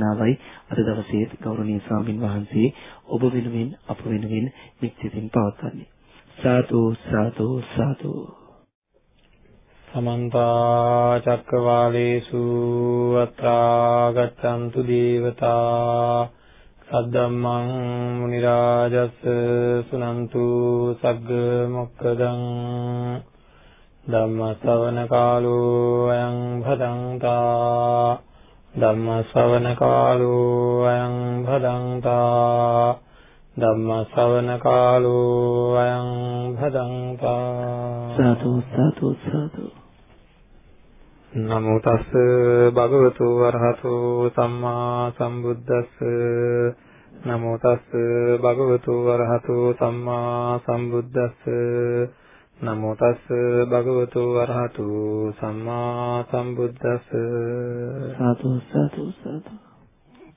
අපේ උරුමයේ දේශනාවයි අද දවසේ ගෞරවනීය ස්වාමින් වහන්සේ ඔබ වෙනුවෙන් අප වෙනුවෙන් නිත්‍යයෙන් පවත්වන්නේ. සාදු සාදු සාදු සමන්ත චක්කවාලේසු අත්‍රා ගච්ඡන්තු දේවතා සද්දම්මං මුනි රාජස් සුනන්තු සග්ග මොක්කදං ධම්ම ශ්‍රවණ කාලෝ අයං භදංතා ධම්ම ශ්‍රවණ කාලෝ අයං භදංතා ධම්ම ශ්‍රවණ කාලෝ අයං භදංතා සාදු සාදු සාදු. නමෝ තස් භගවතු වරහතෝ සම්මා සම්බුද්දස්ස. නමෝ තස් භගවතු වරහතෝ සම්මා සම්බුද්දස්ස නමෝ තස් භගවතු වරහතු සම්මා සම්බුද්දස්ස සාදු සාදු සාදු.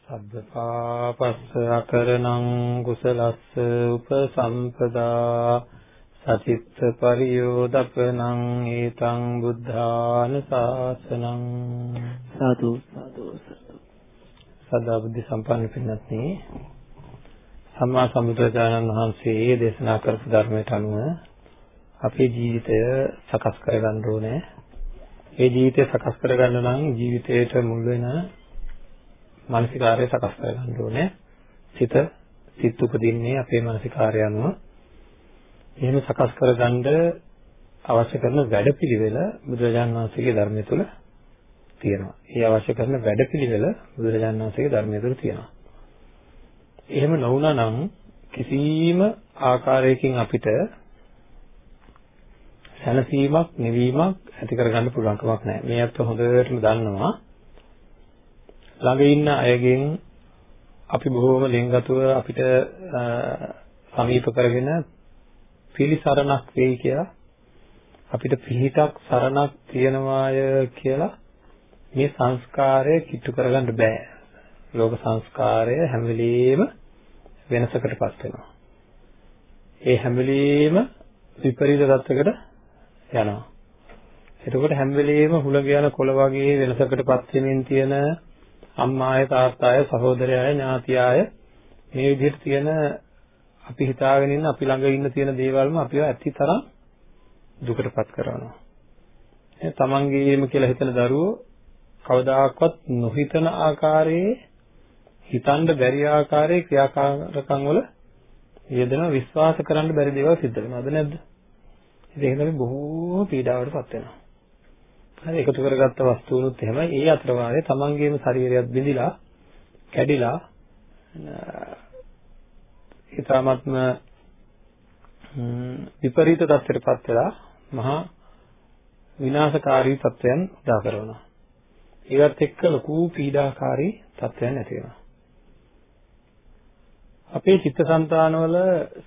සබ්බපාපස්ස අකරණං කුසලස්ස උපසම්පදා සචිත්ත පරියෝදපනං ඊතං බුද්ධාන ශාසනං සාදු සාදු සාදු. බුද්ධ සම්පන්න පින්වත්නි සම්මා සම්බුදුරජාණන් වහන්සේ දේශනා කරපු ධර්මයට අනුව අපේ ජීවිතය සකස් කරගන්න ඕනේ. ඒ ජීවිතය සකස් කරගන්න නම් ජීවිතයට මුල් වෙන මානසිකාරය සකස් කරගන්න ඕනේ. සිත සිත් උපදින්නේ අපේ මානසිකාරය අනුව. එහෙම සකස් කරගන්න අවශ්‍ය කරන වැඩපිළිවෙල බුදුරජාණන් වහන්සේගේ ධර්මය තුල තියෙනවා. ඒ අවශ්‍ය කරන වැඩපිළිවෙල බුදුරජාණන් වහන්සේගේ ධර්මය තුල තියෙනවා. එහෙම නොවුනා නම් කිසිම ආකාරයකින් අපිට සැනසීමක් නිවීමක් ඇති කරගන්න පුළුවන් කමක් නැහැ. මේ අත් හොඳටම දන්නවා. ළඟ ඉන්න අයගෙන් අපි බොහෝම ලෙන්ගතුව අපිට සමීප කරගෙන පිළිසරණක් වෙයි කියලා අපිට පිහිටක් සරණක් තියනවාය කියලා මේ සංස්කාරය කිට්ටු කරගන්න බෑ. ලෝක සංස්කාරය හැම වෙලෙම වෙනසකටපත් වෙනවා. ඒ හැම වෙලෙම විපරීත தත්වයකට යනවා. එතකොට හැම වෙලෙම හුලඟ යන කොළ වගේ වෙනසකටපත් වෙමින් තියෙන අම්මාය තාත්තාය සහෝදරයාය ඥාතියාය මේ විදිහට තියෙන අපි හිතාගෙන ඉන්න අපි ළඟ ඉන්න තියෙන දේවල්ම අපිව ඇතිතරම් දුකටපත් කරනවා. ඒ තමන්ගේම කියලා හිතන දරුවෝ කවදාකවත් නොහිතන ආකාරයේ හිතන්න බැරි ආකාරයේ ක්‍රියාකාරකම් වල යෙදෙන විශ්වාස කරන්න බැරි දේවල් සිද්ධ වෙනවද නැද්ද? ඉතින් ඒක තමයි බොහෝ පීඩාවටපත් වෙනවා. හරි එකතු කරගත්ත වස්තුවනුත් එහෙමයි. ඒ අතර වාරේ තමන්ගේම ශරීරයත් බිඳිලා කැඩිලා ඊටාත්ම විපරීත තත්ත්වයටපත් වෙලා මහා විනාශකාරී තත්ත්වයන් උදා කරනවා. ඒවත් එක්ක ලොකු පීඩාකාරී තත්ත්වයන් ඇති වෙනවා. අපේ චිත්තසංතානවල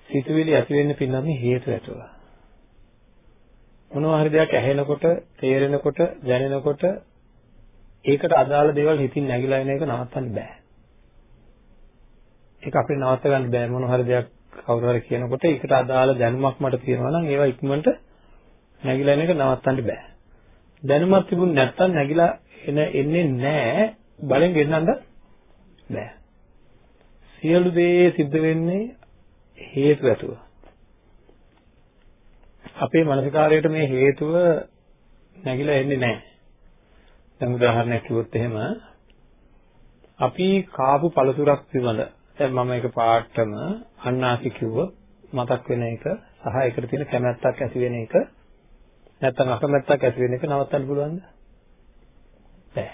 සිතුවිලි ඇති වෙන්න පින්නන්නේ හේතු ඇතුව. මොනවා හරි දෙයක් ඇහෙනකොට, තේරෙනකොට, දැනෙනකොට ඒකට අදාළ දේවල් හිතින් නැగిලා එන එක නවත්තන්න බෑ. ඒක අපිට නවත්ත ගන්න බෑ මොන හරි දෙයක් කවුරු හරි කියනකොට ඒකට අදාළ දැනුමක් මට තියෙනවා නම් ඒවා ඉක්මනට නැగిලා එන එක නවත්තන්න බෑ. දැනුමක් තිබුණ නැත්තම් නැగిලා එන එන්නේ නෑ බලෙන් ගෙන්නන්න බෑ. සියලු දේ සිද්ධ වෙන්නේ හේතු ඇතුව. අපේ මානසිකාරයට මේ හේතුව නැగిලා එන්නේ නැහැ. දැන් උදාහරණයක් කිව්වොත් එහෙම අපි කාපු පළතුරක් පිළිබඳ දැන් මම එක පාටම අන්නාසි කිව්වොත් මතක් වෙන එක සහ ඒකට තියෙන කැමැත්තක් ඇති වෙන එක නැත්නම් අකමැත්තක් ඇති වෙන එක නවත්තන්න පුළුවන්ද? බෑ.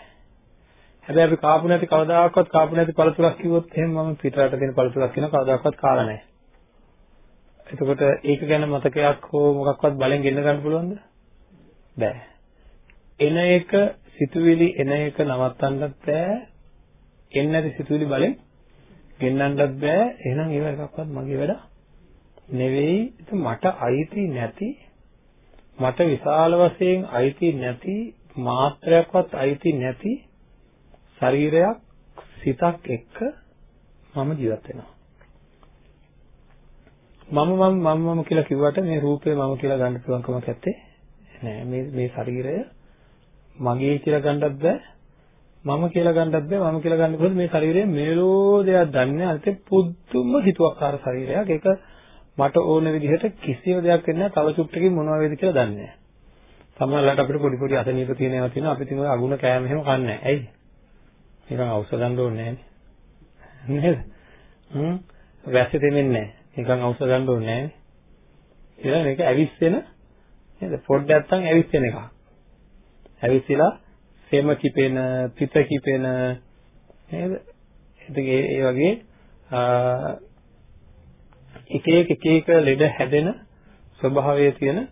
හැබැයි අපි කාපු නැති කවදාකවත් කාපු නැති පළතුරක් කිව්වොත් එහෙම මම පිටරට තියෙන පළතුරක් කියන කවදාකවත් කාලා නැහැ. එතකොට ඒක ගැන මතකයක් හෝ මොකක්වත් බලෙන් ගෙන්න ගන්න පුළුවන්ද? බෑ. එන එක සිතුවිලි එන එක නවත්තන්නත් බෑ. එන්නේ නැති සිතුවිලි බලෙන් ගෙන්නන්නත් බෑ. එහෙනම් ඒව එකක්වත් මගේ වැඩ නෙවෙයි. මට අයිති නැති මට විශාල වශයෙන් අයිති නැති මාත්‍රයක්වත් අයිති නැති ශරීරයක් සිතක් එක්ක මම ජීවත් වෙනවා. මම මම මම මම කියලා කිව්වට මේ රූපය මම කියලා ගන්න පුළුවන් කමක් නැත්තේ. නෑ මේ මේ ශරීරය මගේ කියලා ගන්නත් බෑ මම කියලා ගන්නත් බෑ මම කියලා ගන්න කොහොමද මේ ශරීරය මෙලෝ දෙයක් දන්නේ අනිත් පුදුම හිතුවක්කාර ශරීරයක්. ඒක මට ඕන විදිහට කිසිම දෙයක් වෙන්නේ නැහැ තව චුට්ටකින් මොනවා වේද කියලා දන්නේ නැහැ සමහරවිට අපිට පොඩි පොඩි අසනීප තියෙනවා තියෙනවා. අපි තියන අගුණ කෑම එහෙම කන්නේ නැහැ ඇයි? නිකන් ඖෂධ ගන්න ඕනේ නැහැ නේද? හ්ම්? වැස්ස දෙන්නේ නැහැ නිකන් ඖෂධ ගන්න ඕනේ නැහැ කියලා මේක ඇවිස්සෙන නේද? පොඩ්ඩක් නැත්තම් ඇවිස්සෙන එකක්. ඇවිස්සලා සෙම කිපෙන, පිත කිපෙන නේද? ඉතින් ඒ වගේ එක එක එක එක ලෙඩ හැදෙන ස්වභාවය තියෙන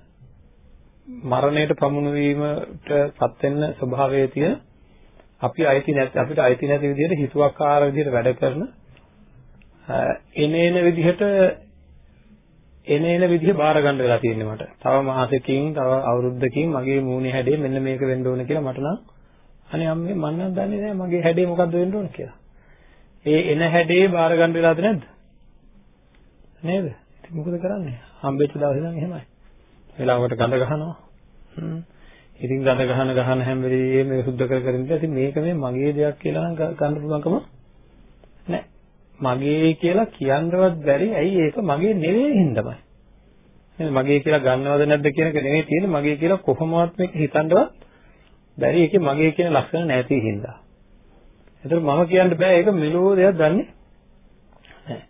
මරණයට පමුණු වීමට පත් වෙන ස්වභාවය තියෙන අපි අයිති නැති අපිට අයිති නැති විදිහට හිතුවක්කාර විදිහට වැඩ කරන එනේන විදිහට එනේන විදිහ බාර ගන්න වෙලා තියෙන්නේ මට. තව මාසෙකින් තව අවුරුද්දකින් මගේ මූණේ හැඩේ මෙන්න මේක වෙන්න ඕන කියලා මට නම් අනේ අම්මේ මම නම් දන්නේ නැහැ මගේ හැඩේ මොකද්ද වෙන්න ඕන කියලා. ඒ එන හැඩේ බාර ගන්න වෙලාද නැද්ද? නේද? ඉතින් මොකද කරන්නේ? හම්බෙච්ච දවසේ නම් එහෙමයි. වෙලාවකට ගඳ ගහනවා. හ්ම්. ඉතින් ගඳ ගහන ගහන හැම වෙලේම මේක සුද්ධ කර කර ඉඳලා ඉතින් මේක මේ මගේ දෙයක් කියලා නම් ගන්න පුළුවන්කම නැහැ. මගේ කියලා කියන්නවත් බැරි. ඇයි ඒක මගේ නෙවෙයි හින්දාමයි. නේද? මගේ කියලා ගන්නවද නැද්ද කියන එක නෙවෙයි තියෙන්නේ. මගේ කියලා කොහොමවත් මේක හිතන්නවත් බැරි එකේ මගේ කියන ලක්ෂණ නැති හින්දා. ඒතර මම කියන්න බෑ ඒක මෙලෝ දෙයක් දන්නේ නැහැ.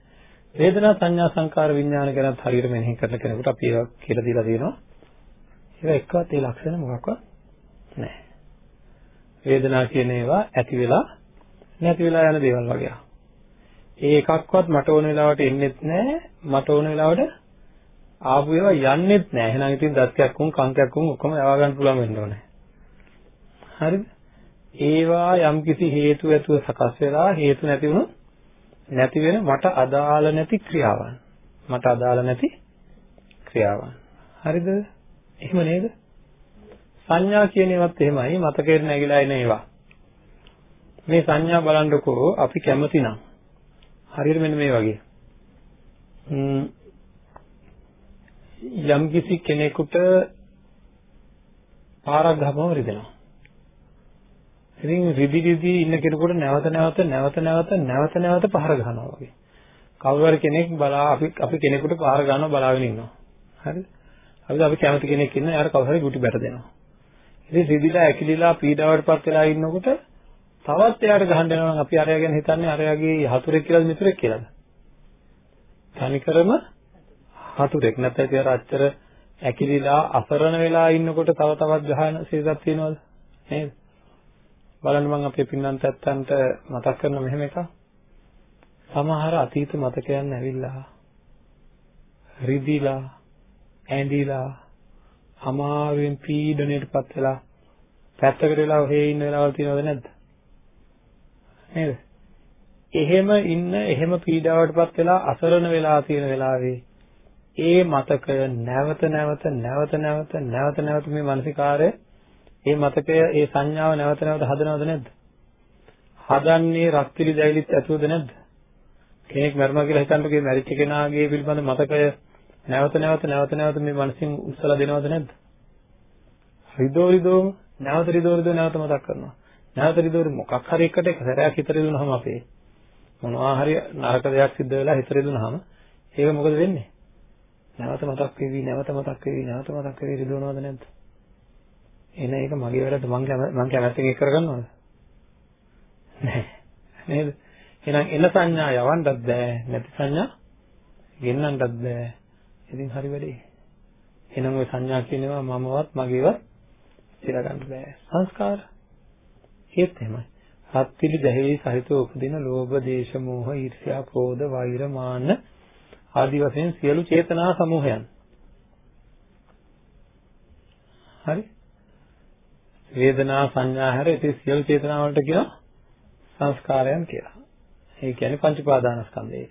වේදනා සංඥා සංකාර විඥාන ගැනත් හරියට මෙනෙහි කරන කෙනෙකුට අපි ඒක කියලා දීලා තියෙනවා. ඒක එක්කවත් ඒ ලක්ෂණ මොකක්වත් නැහැ. වේදනා කියන ඒවා ඇති වෙලා නැති වෙලා යන දේවල් වගේ. ඒ එකක්වත් මට ඕන වෙලාවට එන්නෙත් නැහැ. මට ඕන වෙලාවට ආපු ඒවා යන්නෙත් නැහැ. එහෙනම් ඉතින් දත්කයක් උන් කංකයක් උන් ඔක්කොම යවා ගන්න පුළුවන් වෙන්න ඕනේ. හරිද? ඒවා යම්කිසි හේතු ඇතුව සකස් වෙලා හේතු නැති වුණොත් නැති වෙන මට අදාළ නැති ක්‍රියාවන්. මට අදාළ නැති ක්‍රියාවන්. හරිද? එහෙම නේද? සංඥා කියන ඒවාත් එහෙමයි මතකයෙන් නැగిලා එන ඒවා. මේ සංඥා බලන්නකෝ අපි කැමති නම් හරියට මෙන්න මේ වගේ. යම් කිසි කෙනෙකුට පාරක් ගහපම රිදෙනවා. ඉතින් රිදි රිදි ඉන්න කෙනෙකුට නැවත නැවත නැවත නැවත නැවත නැවත පහර ගන්නවා වගේ. කවුරු හරි කෙනෙක් බලා අපි අපි කෙනෙකුට පහර ගන්නවා බලාගෙන ඉන්නවා. හරිද? අපි අපි කැමති කෙනෙක් ඉන්න යාර කවුරු හරි ගුටි බැට දෙනවා. ඉතින් රිදිලා ඇකිලිලා පීඩාවටපත් වෙලා ඉන්නකොට තවත් එයාට ගහන්න යනවා නම් අපි අරයා ගැන හිතන්නේ අරයාගේ හතුරෙක් කියලාද මිතුරෙක් කියලාද? තනිකරම හතුරෙක් නැත්නම් ඉතින් අර අච්චර ඇකිලිලා අසරණ වෙලා ඉන්නකොට තව තවත් ගහන සිතක් තියෙනවද? නේද? බලන්න මම අපේ පින්නන්ත ඇත්තන්ට මතක් කරන මෙහෙම එකක්. සමහර අතීත මතකයන් ඇවිල්ලා රිදිලා ඇඳිලා අමාරුවෙන් පීඩණයටපත් වෙලා පැත්තකට වෙලා ඔහේ ඉන්න වෙලාවල් තියෙනවද නැද්ද? නේද? එහෙම ඉන්න එහෙම පීඩාවටපත් වෙලා අසරණ වෙලා තියෙන වෙලාවේ ඒ මතකය නැවත නැවත නැවත නැවත නැවත නැවත මේ මානසිකාරය ඒ මතකය ඒ සංඥාව නැවත නැවත හදනවද නැද්ද? හදන්නේ රක්තිලි දැවිලිත් ඇතුවද නැද්ද? කෙනෙක් මරනවා කියලා හිතන්නකෝ මේ මැරිච්ච කෙනාගේ පිළිබඳ මතකය නැවත නැවත නැවත නැවත මේ මනසින් උස්සලා දෙනවද නැද්ද? රිදෝ රිදෝම නැවත රිදෝ රිදෝ නැවත මතක් කරනවා. නැවත රිදෝ මොකක් හරි එකට එක සැරයක් හිත රිදුනහම අපේ මොනවා හරි නරක දෙයක් සිද්ධ වෙලා හිත රිදුනහම ඒක මොකද වෙන්නේ? නැවත මතක් වෙවි නැවත මතක් වෙවි නැවත මතක් වෙවි රිදවනවද නැද්ද? එන එක මගේ වැරද්ද මං මං කැමැත්තෙන් ඒක කරගන්නවද? නෑ. නේද? එහෙනම් එන සංඥා යවන්නත් බෑ නැති සංඥා ගෙන්නන්නත් බෑ. ඉතින් හරි වැඩේ. එහෙනම් ওই සංඥා කියනවා මමවත් මගේවත් කියලා ගන්න බෑ. සංස්කාර ඒත් එහෙමයි. සත්‍තිලි දැහැලි සහිතව උපදින ලෝභ, දේශ, මෝහ, ඊර්ෂ්‍යා, ක්‍රෝධ, වෛර, මාන්න ආදී වශයෙන් සියලු චේතනා සමූහයන්. හරි? වේදනා සංඥා හැර ඉතින් සියලු චේතනා වලට කියනවා සංස්කාරයන් කියලා. ඒ කියන්නේ පංච පාදානස්කන්ධය.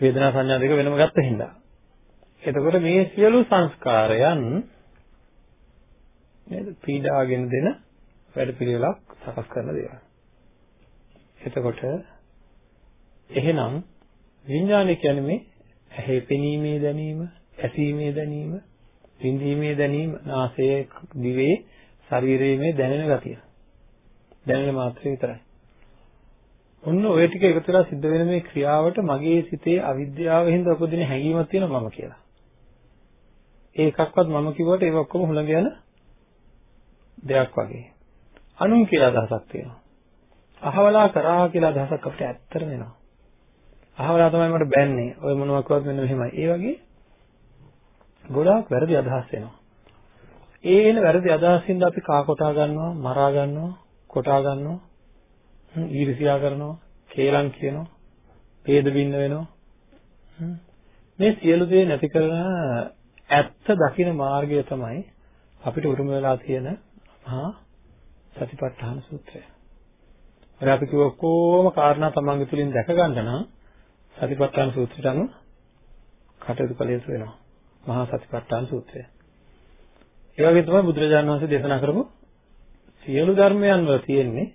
වේදනා සංඥා දෙක වෙනම ගත්ත හින්දා. එතකොට මේ සියලු සංස්කාරයන් නේද පීඩාගෙන දෙන වැඩපිළිවෙලක් සකස් කරන දේවල්. එතකොට එහෙනම් විඥානය කියන්නේ මේ ඇහි පෙනීමේ දැනීම, ඇසීමේ දැනීම, විඳීමේ දැනීම නාසයේ දිවේ ශරීරයේ මේ දැනෙන ගතිය. දැනෙන මාත්‍රේ විතරයි. ඔන්න ඔය ටික එකතු වෙලා සිද්ධ වෙන මේ ක්‍රියාවට මගේ සිතේ අවිද්‍යාව හින්දා උපදින හැඟීමක් තියෙනවා මම කියලා. ඒ එකක්වත් මම කිව්වට ඒක ඔක්කොම හුළඟ යන දෙයක් වගේ. අනුන් කියලා අදහසක් තියෙනවා. අහවලා කරා කියලා අදහසක් අපිට ඇත්තටම එනවා. අහවලා තමයි මට බැන්නේ. ඔය මොනවාක්වත් මෙන්න මෙහෙමයි. ඒ වගේ ගොඩාක් වැරදි අදහස් එනවා. ඒ එන වැරදි අදහසින්ද අපි කා කොටා ගන්නවා, මරා ගන්නවා, කොටා ගන්නවා, ඊර්ෂ්‍යා කරනවා, කේලම් කියනවා, ભેද බින්න වෙනවා. මේ සියලු දේ නැති කරන ඇත්ත දකින මාර්ගය තමයි අපිට උරුම වෙලා තියෙන මහා සතිපට්ඨාන සූත්‍රය. අර අපි කිව්ව කොහොම කාරණා තමන්ගේ තුලින් දැක ගන්න නම් සතිපට්ඨාන සූත්‍රයට අනුව කටයුතු කළ යුතු වෙනවා. මහා සතිපට්ඨාන සූත්‍රය. ඒ වගේ තමයි බුදුරජාණන් වහන්සේ දේශනා කරපු සියලු ධර්මයන් වල තියෙන්නේ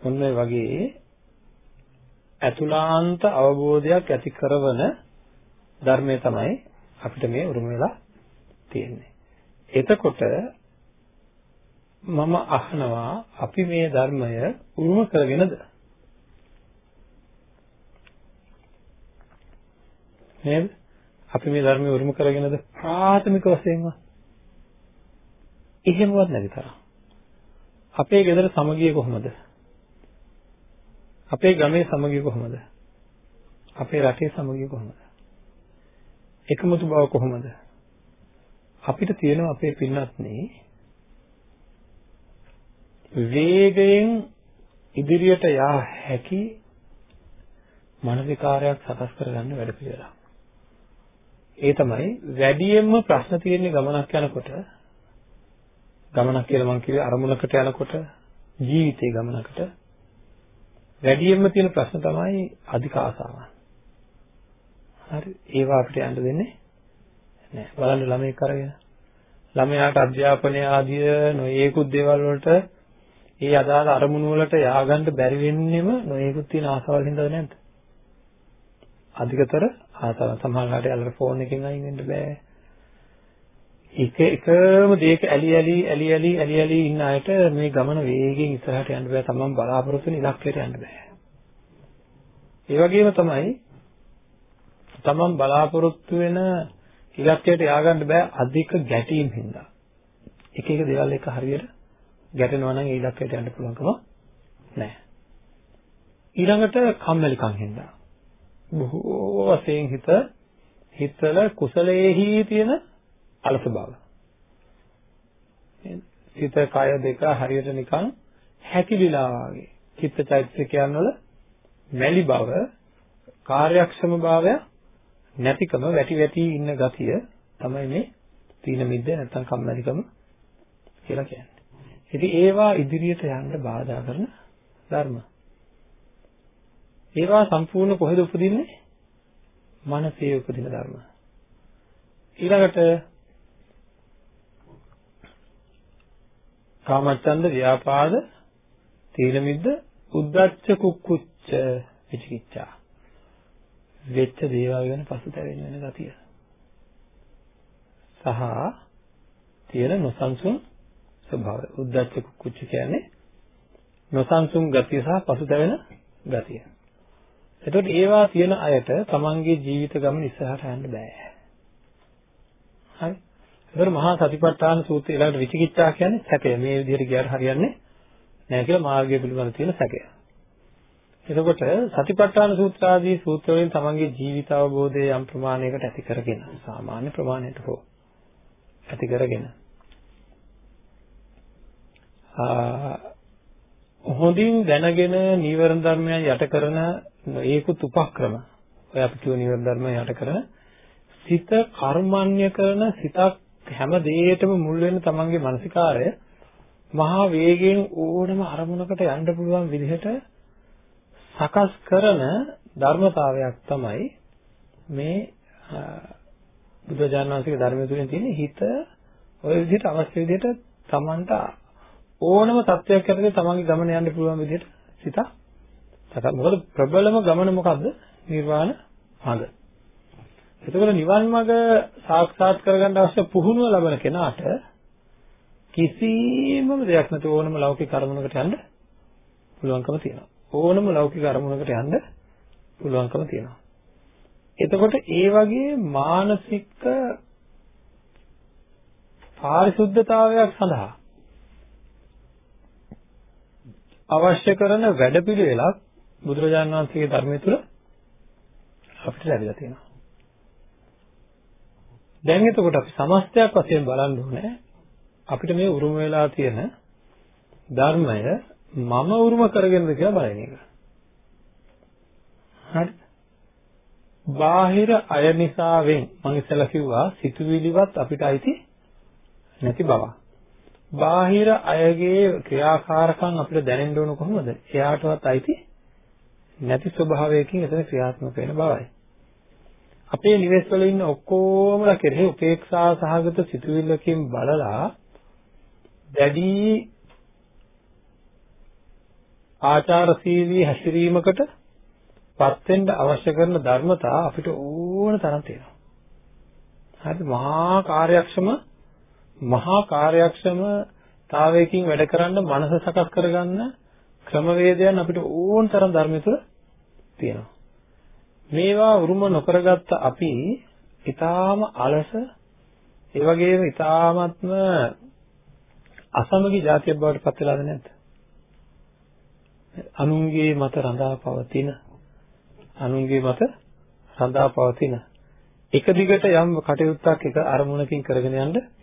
මොන වගේ අතුලාන්ත අවබෝධයක් ඇති කරවන ධර්මය තමයි අපිට මේ උරුම වෙලා තියෙන්නේ. එතකොට මම අහනවා අපි මේ ධර්මය උරුම කරගෙනද නේද? අපි මේ ධර්මය උරුම කරගෙනද ප්‍රාථමික වශයෙන්ම එහෙමවත් නැති තරම්. අපේ ගෙදර සමගිය කොහොමද? අපේ ගමේ සමගිය කොහොමද? අපේ රටේ සමගිය කොහොමද? එකමුතු බව කොහොමද? අපිට තියෙනවා අපේ පින්නත්නේ වේගයෙන් ඉදිරියට යා හැකි මානසිකාරයක් සකස් කරගන්න වැඩ පිළිවෙලක්. ඒ තමයි වැඩියෙන්ම ප්‍රශ්න තියෙන ගමනක් යනකොට ගමනක් කියලා මම කිව්වේ අරමුණකට යනකොට ජීවිතේ ගමනකට වැඩියෙන්ම තියෙන ප්‍රශ්න තමයි අධික ආසාවන්. හරි ඒවා අපිට යන්න දෙන්නේ නැහැ. බලන්න ළමයි කරගෙන ළමයාට අධ්‍යාපනය ආදිය නොයේකුත් දේවල් වලට ඒ අදාළ අරමුණු වලට ය아가න්න බැරි වෙන්නෙම නොයෙකුත් තියෙන ආසාවල් හින්දාද නැද්ද? අධිකතර ආසාව සමහරවිට අල්ලර ෆෝන් එකෙන් අයින් වෙන්න බෑ. එක එකම දේක ඇලි ඇලි ඇලි ඇලි ඇලි ඇලි ඉන්න අයට මේ ගමන වේගෙන් ඉස්සරහට යන්න බෑ. තමන් බලාපොරොත්තු වෙන ඉලක්කයට යන්න බෑ. ඒ වගේම තමයි තමන් බලාපොරොත්තු වෙන ඉලක්කයට ය아가න්න බෑ අධික ගැටීම් හින්දා. එක එක දේවල් එක හරියට ගැටෙනවා නම් ඒ ඉලක්කයට යන්න පුළුවන්කම නැහැ. ඊළඟට කම්මැලිකම් හින්දා බොහෝ වශයෙන් හිත හිතල කුසලයේහි තියෙන අලස බව. සිත කය දෙක හරියට නිකන් හැකිලිලා වගේ. චිත්තචෛතසිකයන් වල මැලි බව, කාර්යක්ෂම භාවය නැතිකම වැටි වැටි ඉන්න ගතිය තමයි මේ තීන මිද්ද නැත්තම් කම්මැලිකම කියලා කියන්නේ. ඉතින් ඒවා ඉදිරියට යන්න බාධා කරන ධර්ම. ඒවා සම්පූර්ණ කොහෙද උපදින්නේ? මනසේ උපදින ධර්ම. ඊළඟට කාමච්ඡන්ද ව්‍යාපාද තීන මිද්ද උද්දච්ච කුක්කුච්ච විචිකිච්ඡා වෙච්ච දේවල් ගැන පසුතැවෙන වෙන ගතිය සහ තියෙන නොසන්සුන් ස්වභාවය උද්දච්ච කුක්කුච්ච කියන්නේ නොසන්සුන් ගතිය සහ පසුතැවෙන ගතිය එතකොට ඒවා තියෙන අයට තමන්ගේ ජීවිත ගමන ඉස්සරහට යන්න බෑ හරි ඒතර මහා සතිපට්ඨාන සූත්‍රය ඊළඟට විචිකිච්ඡා කියන්නේ සැකය. මේ විදිහට ගියාට හරියන්නේ නැහැ කියලා මාර්ගය පිළිබඳ තියෙන සැකය. එතකොට සතිපට්ඨාන සූත්‍ර ආදී සූත්‍ර වලින් තමන්ගේ ජීවිත අවබෝධය යම් ප්‍රමාණයකට ඇති කරගෙන සාමාන්‍ය ප්‍රමාණයට හෝ ඇති කරගෙන හොඳින් දැනගෙන නීවරණ ධර්මයන් යට කරන ඒකුත් උපක්‍රම. ඔය අපි කියව නීවරණ ධර්මයන් යට කරන සිත කර්මන්‍ය කරන සිතක් හැම දෙයකටම මුල් වෙන තමන්ගේ මානසිකාරය මහා වේගයෙන් ඕනම අරමුණකට යන්න පුළුවන් විදිහට සකස් කරන ධර්මතාවයක් තමයි මේ බුදුජානක වහන්සේගේ ධර්මය තුළින් තියෙන හිත ඔය විදිහට අවශ්‍ය විදිහට තමන්ට ඕනම තත්වයක් යටතේ තමන්ගේ ගමන යන්න පුළුවන් විදිහට සිත සකස් මොකද ප්‍රබලම ගමන මොකද්ද නිර්වාණ මාර්ගය එතකොට නිවන් මඟ සාක්ෂාත් කරගන්න අවශ්‍ය පුහුණුව ලබන කෙනාට කිසිම දෙයක් නැතුව ඕනම ලෞකික කර්මයකට යන්න පුළුවන්කම තියෙනවා. ඕනම ලෞකික අරමුණකට යන්න පුළුවන්කම තියෙනවා. එතකොට ඒ වගේ මානසික පාරිශුද්ධතාවයක් සඳහා අවශ්‍ය කරන වැඩපිළිවෙලක් බුදුරජාණන් වහන්සේගේ ධර්මය තුල අපිට ලැබිලා තියෙනවා. දැන් එතකොට අපි සමස්තයක් වශයෙන් බලන්න ඕනේ අපිට මේ උරුම වෙලා තියෙන ධර්මය මම උරුම කරගෙනද කියලා බලන එක. හරි. බාහිර අය නිසාවෙන් මම ඉස්සෙල්ලා කිව්වා සිතුවිලිවත් අපිට අයිති නැති බව. බාහිර අයගේ ක්‍රියාකාරකම් අපිට දැනෙන්න ඕන කොහොමද? එයාටවත් අයිති නැති ස්වභාවයකින් එතන ක්‍රියාත්මක වෙන බවයි. අපේ නිවෙස් වල ඉන්න ඔක්කොමලා කෙරෙහි උපේක්ෂා සහගත සිතුවිල්ලකින් බලලා දැඩි ආචාරශීලී හැසිරීමකට පත් වෙන්න අවශ්‍ය කරන ධර්මතා අපිට ඕන තරම් තියෙනවා. හරි මහා කාර්යක්ෂම මහා කාර්යක්ෂමතාවයකින් වැඩ කරන්න මනස සකස් කරගන්න ක්‍රමවේදයන් අපිට ඕන තරම් ධර්මය තුළ තියෙනවා. මේවා උරුම නොකරගත්ත අපි ඊටාම අලස ඒ වගේම ඊටාමත්ම අසමගි જાතියක් බවට පත් වෙලාද නැද්ද? අනුන්ගේ මත රඳා පවතින අනුන්ගේ මත රඳා පවතින එක දිගට යම් කටයුත්තක් එක අරමුණකින් කරගෙන යන්න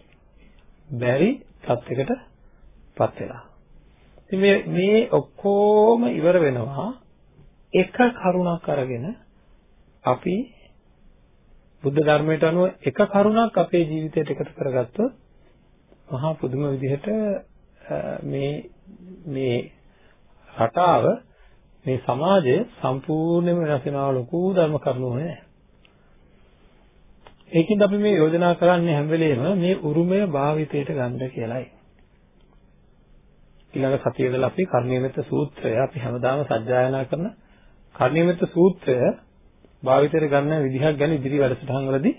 බැරි තත්යකට පත් වෙලා. ඉතින් මේ මේ ඔක්කොම ඉවර වෙනවා එක කරුණක් අරගෙන අපි බුද්ධ ධර්මයට අනුව එක කරුණක් අපේ ජීවිතයට එකතු කරගත්තොත් මහා පුදුම විදිහට මේ මේ රටාව මේ සමාජය සම්පූර්ණයෙන්ම වෙනස් වෙනවා ලොකු ධර්ම කරුණු නෑ. ඒකින්ද අපි මේ යෝජනා කරන්නේ හැම වෙලේම මේ උරුමය භාවිතයට ගන්න කියලායි. ඊළඟ සතියේදී අපි කර්ණීයමෙත්ත සූත්‍රය අපි හැමදාම සජ්ජායනා කරන කර්ණීයමෙත්ත සූත්‍රය භාවිතයට ගන්න විදිහක් ගැන ඉදිරි වැඩසටහන් වලදී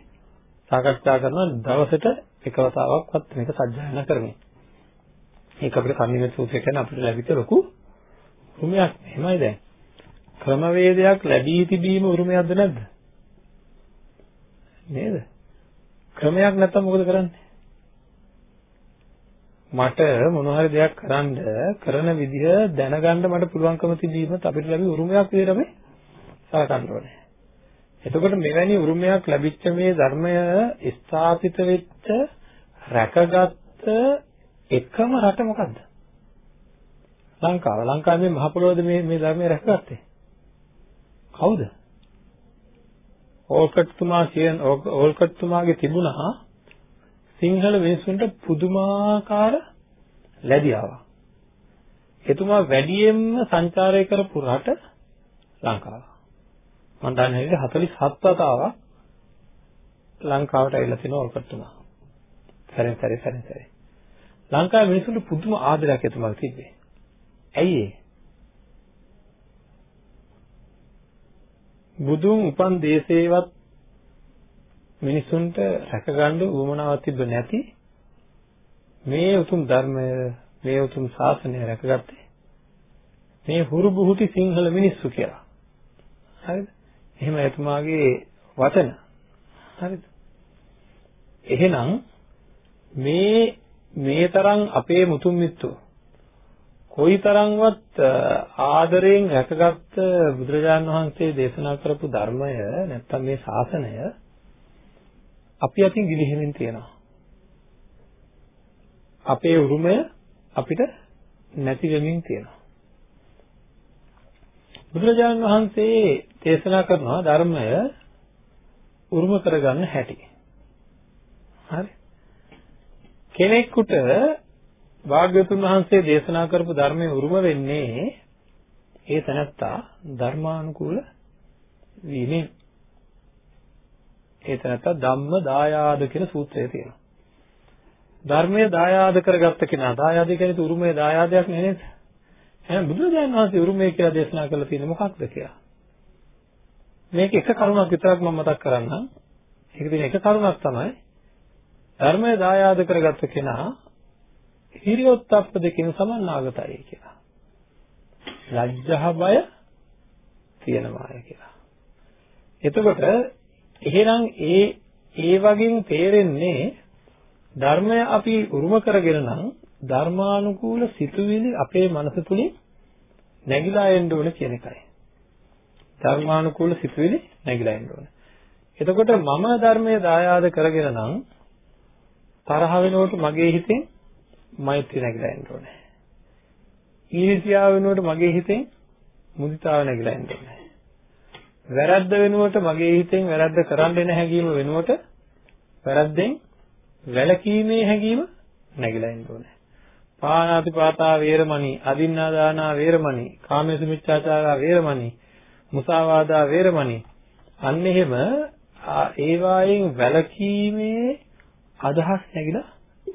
සාකච්ඡා කරන දවසට එක වතාවක්වත් මේක සජ්ජායනා කරමින්. ඒක අපිට කර්ණීයමෙත්ත සූත්‍රය කියන්නේ අපිට ලැබිච්ච ලොකු උරුමයක් එහෙමයි දැන්. ක්‍රමවේදයක් ලැබී තිබීම උරුමයක්ද නැද්ද? නේද? ක්‍රමයක් නැත්තම් මොකද කරන්නේ? මට මොන හරි දෙයක් කරන්න කරන විදිහ දැනගන්න මට පුළුවන්කම තිබීමත් අපිට ලැබි උරුමයක් විදිහට අපි සලකන්න ඕනේ. එතකොට මෙවැනි උරුමයක් ලැබිච්ච මේ ධර්මය ස්ථාපිත වෙච්ච රැකගත්ත එකම රට මොකද්ද? ලංකාව. ලංකාවේ මහ පොළොවේද මේ මේ ධර්මය රැකගත්තේ? කවුද? ඕල්කට්තුමා කියන ඕල්කට්තුමාගේ තිබුණා සිංහල මිනිස්සුන්ට පුදුමාකාර ලැබියාවක්. එතුමා වැඩියෙන්ම සංචාරය කරපු රට ලංකාව. මම දන්නේ නැහැ 47 වතාවක් ලංකාවට ඇවිල්ලා තිනවා ඕල්කට්තුමා. සැරෙන් සැරේ සැරෙන් සැරේ. ලංකාවේ මිනිස්සුන්ට පුදුම ආදරයක් එතුමාට තිබ්බේ. ඇයි ඒ? බුදුන් උපන් දේශේවත් මිනිසුන්ට රැකගන්න උවමනාවක් තිබ්බ නැති මේ උතුම් ධර්මය මේ උතුම් ශාසනය රැකගත්තේ මේ හුරු බුහුටි සිංහල මිනිස්සු කියලා. හරිද? එහෙම එතුමාගේ වචන. හරිද? එහෙනම් මේ මේ තරම් අපේ මුතුන් මිත්තෝ කොයිතරම්වත් ආදරයෙන් රැකගත්ත බුදුරජාණන් වහන්සේ දේශනා කරපු ධර්මය නැත්තම් මේ ශාසනය අපි අතින් ගිලිහෙමින් තියෙනවා. අපේ උරුමය අපිට නැති වෙමින් තියෙනවා. බුදුරජාණන් වහන්සේ දේශනා කරනවා ධර්මය උරුම කරගන්න හැටි. හරි. කෙනෙකුට භාග්‍යවතුන් වහන්සේ දේශනා කරපු ධර්මයේ උරුම වෙන්නේ ඒ තැනත්තා ධර්මානුකූල වීමෙන්. ඒ තැනත්තා ධම්ම දායාද කියන සූත්‍රය තියෙනවා. ධර්මයේ දායාද කරගත්ත කෙනා දායාද කියන්නේ උරුමයේ දායාදයක් නෙවෙයි නේද? එහෙනම් බුදුරජාණන් වහන්සේ උරුමය කියලා දේශනා කරලා තියෙන්නේ මොකක්ද කියලා? මේක එක කරුණක් විතරක් මම මතක් කරන්නම්. ඒක තියෙන එක කරුණක් තමයි ධර්මයේ දායාද කරගත්ත කෙනා හිරියොත්ප්ප දෙකෙන් සමන්නාගතයි කියලා. ලැජ්ජා බය තියෙනවාය කියලා. එතකොට එහෙනම් ඒ ඒ වගේ තේරෙන්නේ ධර්මය අපි උරුම කරගෙන නම් ධර්මානුකූල සිතුවිලි අපේ මනස තුලින් නැగిලා එන්න ඕන කියන එකයි. ධර්මානුකූල සිතුවිලි නැగిලා එන්න ඕන. එතකොට මම ධර්මයේ දායාද කරගෙන නම් තරහ වෙනකොට මගේ හිතෙන් මෛත්‍රිය නැగిලා ඉන්න ඕනේ. ඊර්ෂ්‍යාව වෙනුවට මගේ හිතෙන් මුදිතාව නැగిලා ඉන්න ඕනේ. වැරද්ද වෙනුවට මගේ හිතෙන් වැරද්ද කරන්න එන හැඟීම වෙනුවට වැරද්දෙන් වැළකීමේ හැඟීම නැగిලා ඉන්න ඕනේ. පාණාති පාතා වේරමණී, අදින්නා දානා වේරමණී, කාමයේ මිච්ඡාචාරා වේරමණී, මුසාවාදා වේරමණී. අන්න එහෙම ඒවායින් වැළකීමේ අදහස් නැగిලා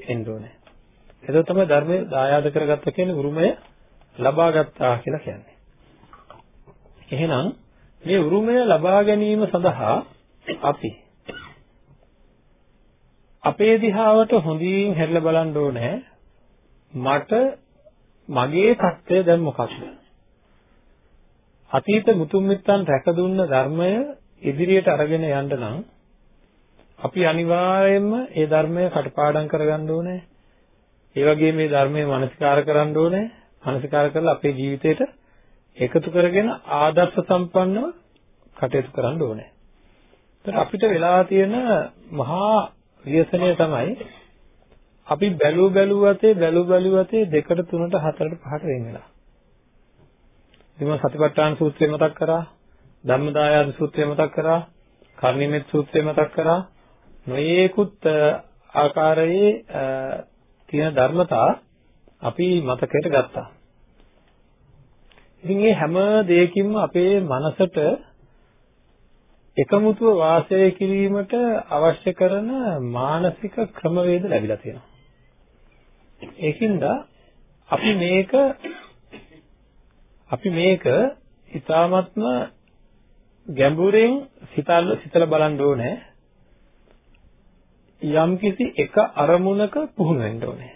එන්න ඕනේ. ඒක තමයි ධර්මයේ දායාද කරගත්ත කියන්නේ උරුමය ලබා ගත්තා කියලා කියන්නේ. එහෙනම් මේ උරුමය ලබා ගැනීම සඳහා අපි අපේ දිහාවට හොඳින් හැරිලා බලන්න ඕනේ මට මගේ தත්ත්වය දැන් මොකක්ද අතීත මුතුන් මිත්තන් රැකදුන්න ධර්මය ඉදිරියට අරගෙන යන්න නම් අපි අනිවාර්යයෙන්ම ඒ ධර්මය කටපාඩම් කරගන්න ඕනේ. ඒ වගේම මේ ධර්මය මනසිකාර කරන්න ඕනේ. මනසිකාර කරලා අපේ ජීවිතේට එකතු කරගෙන ආදර්ශ සම්පන්නව කටයුතු කරන්න ඕනේ. ඒතර අපිට වෙලා තියෙන මහා ව්‍යසනය තමයි අපි බැලු බැලුවතේ බැලු බැලුවතේ දෙකට තුනට හතරට පහට වෙන් වෙලා. ඉතින් මම සතිපට්ඨාන සූත්‍රය මතක් කරා, ධම්මදායාද සූත්‍රය මතක් කරා, කර්ණිමෙත් සූත්‍රය මතක් කරා, නොයේකුත් ආකාරයේ තියෙන ධර්මතා අපි මතකයට ගත්තා. ඉතින් මේ හැම දෙයකින්ම අපේ මනසට එකමුතුව වාසය කිරීමට අවශ්‍ය කරන මානසික ක්‍රමවේද ලැබිලා තියෙනවා. ඒකින්ද අපි මේක අපි මේක ඊ타ත්ම ගැඹුරෙන් සිතල සිතලා බලන්න ඕනේ. යම්කිසි එක අරමුණක පුහුණු වෙන්න ඕනේ.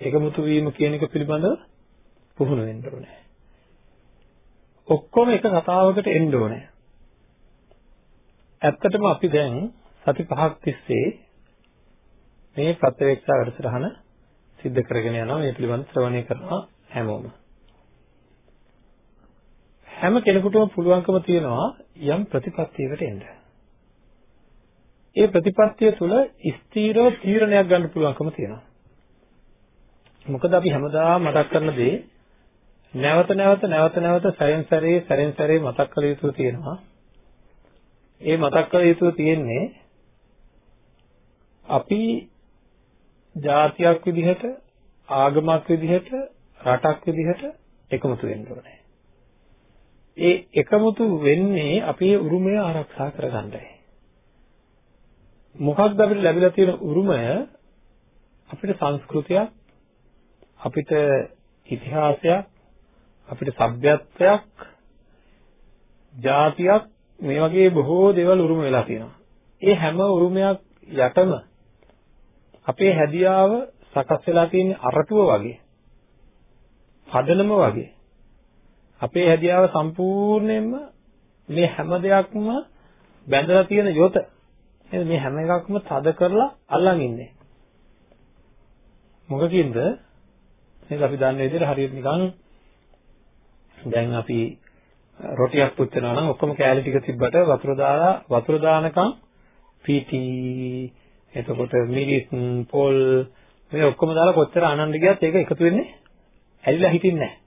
එකමුතු වීම කියන එක පිළිබඳව පුහුණු වෙන්න ඕනේ. ඔක්කොම එක කතාවකට එන්න ඕනේ. ඇත්තටම අපි දැන් සති පහක් තිස්සේ මේ ප්‍රත්‍යක්ෂ වැඩසටහන සිද්ධ කරගෙන යනවා මේ පිළිබඳව ශ්‍රවණය කරනවා හැමෝම. හැම කෙනෙකුටම පුළුවන්කම තියෙනවා යම් ප්‍රතිපත්තියකට එන්න. ඒ ප්‍රතිපත්තිය තුළ ස්ථීරව තීරණයක් ගන්න පුළුවන්කම තියෙනවා. මොකද අපි හැමදාම මතක් කරන දේ නැවත නැවත නැවත නැවත සැරෙන් සැරේ සැරෙන් සැරේ මතක් කළ යුතු තියෙනවා. ඒ මතක් කළ යුතු තියෙන්නේ අපි ජාතියක් විදිහට ආගමක් විදිහට රටක් විදිහට එකමුතු වෙන්න ඕනේ. ඒ එකමුතු වෙන්නේ අපේ උරුමය ආරක්ෂා කරගන්නයි. මොකක්ද අපිට ලැබිලා තියෙන උරුමය අපිට සංස්කෘතියක් අපිට ඉතිහාසයක් අපිට සભ્યත්වයක් ජාතියක් මේ වගේ බොහෝ දේවල් උරුම වෙලා තියෙනවා. ඒ හැම උරුමයක් යටම අපේ හැදියාව සකස් වෙලා තියෙන අරටුව වගේ. පදනම වගේ. අපේ හැදියාව සම්පූර්ණයෙන්ම මේ හැම දෙයක්ම බැඳලා තියෙන යොත. නේද? මේ හැම එකක්ම තද කරලා අල්ලන් ඉන්නේ. මොකකින්ද? නේද අපි දන්න විදිහට හරියට නිකන් දැන් අපි රොටියක් පුච්චනවා නම් ඔක්කොම කෑලි ටික තිබ්බට වතුර දාලා වතුර දානකම් පීටි එතකොට මිරිස් පොල් මේ ඔක්කොම දාලා කොච්චර ආනන්ද ගියත් ඒක එකතු වෙන්නේ ඇලිලා හිටින්නේ නැහැ.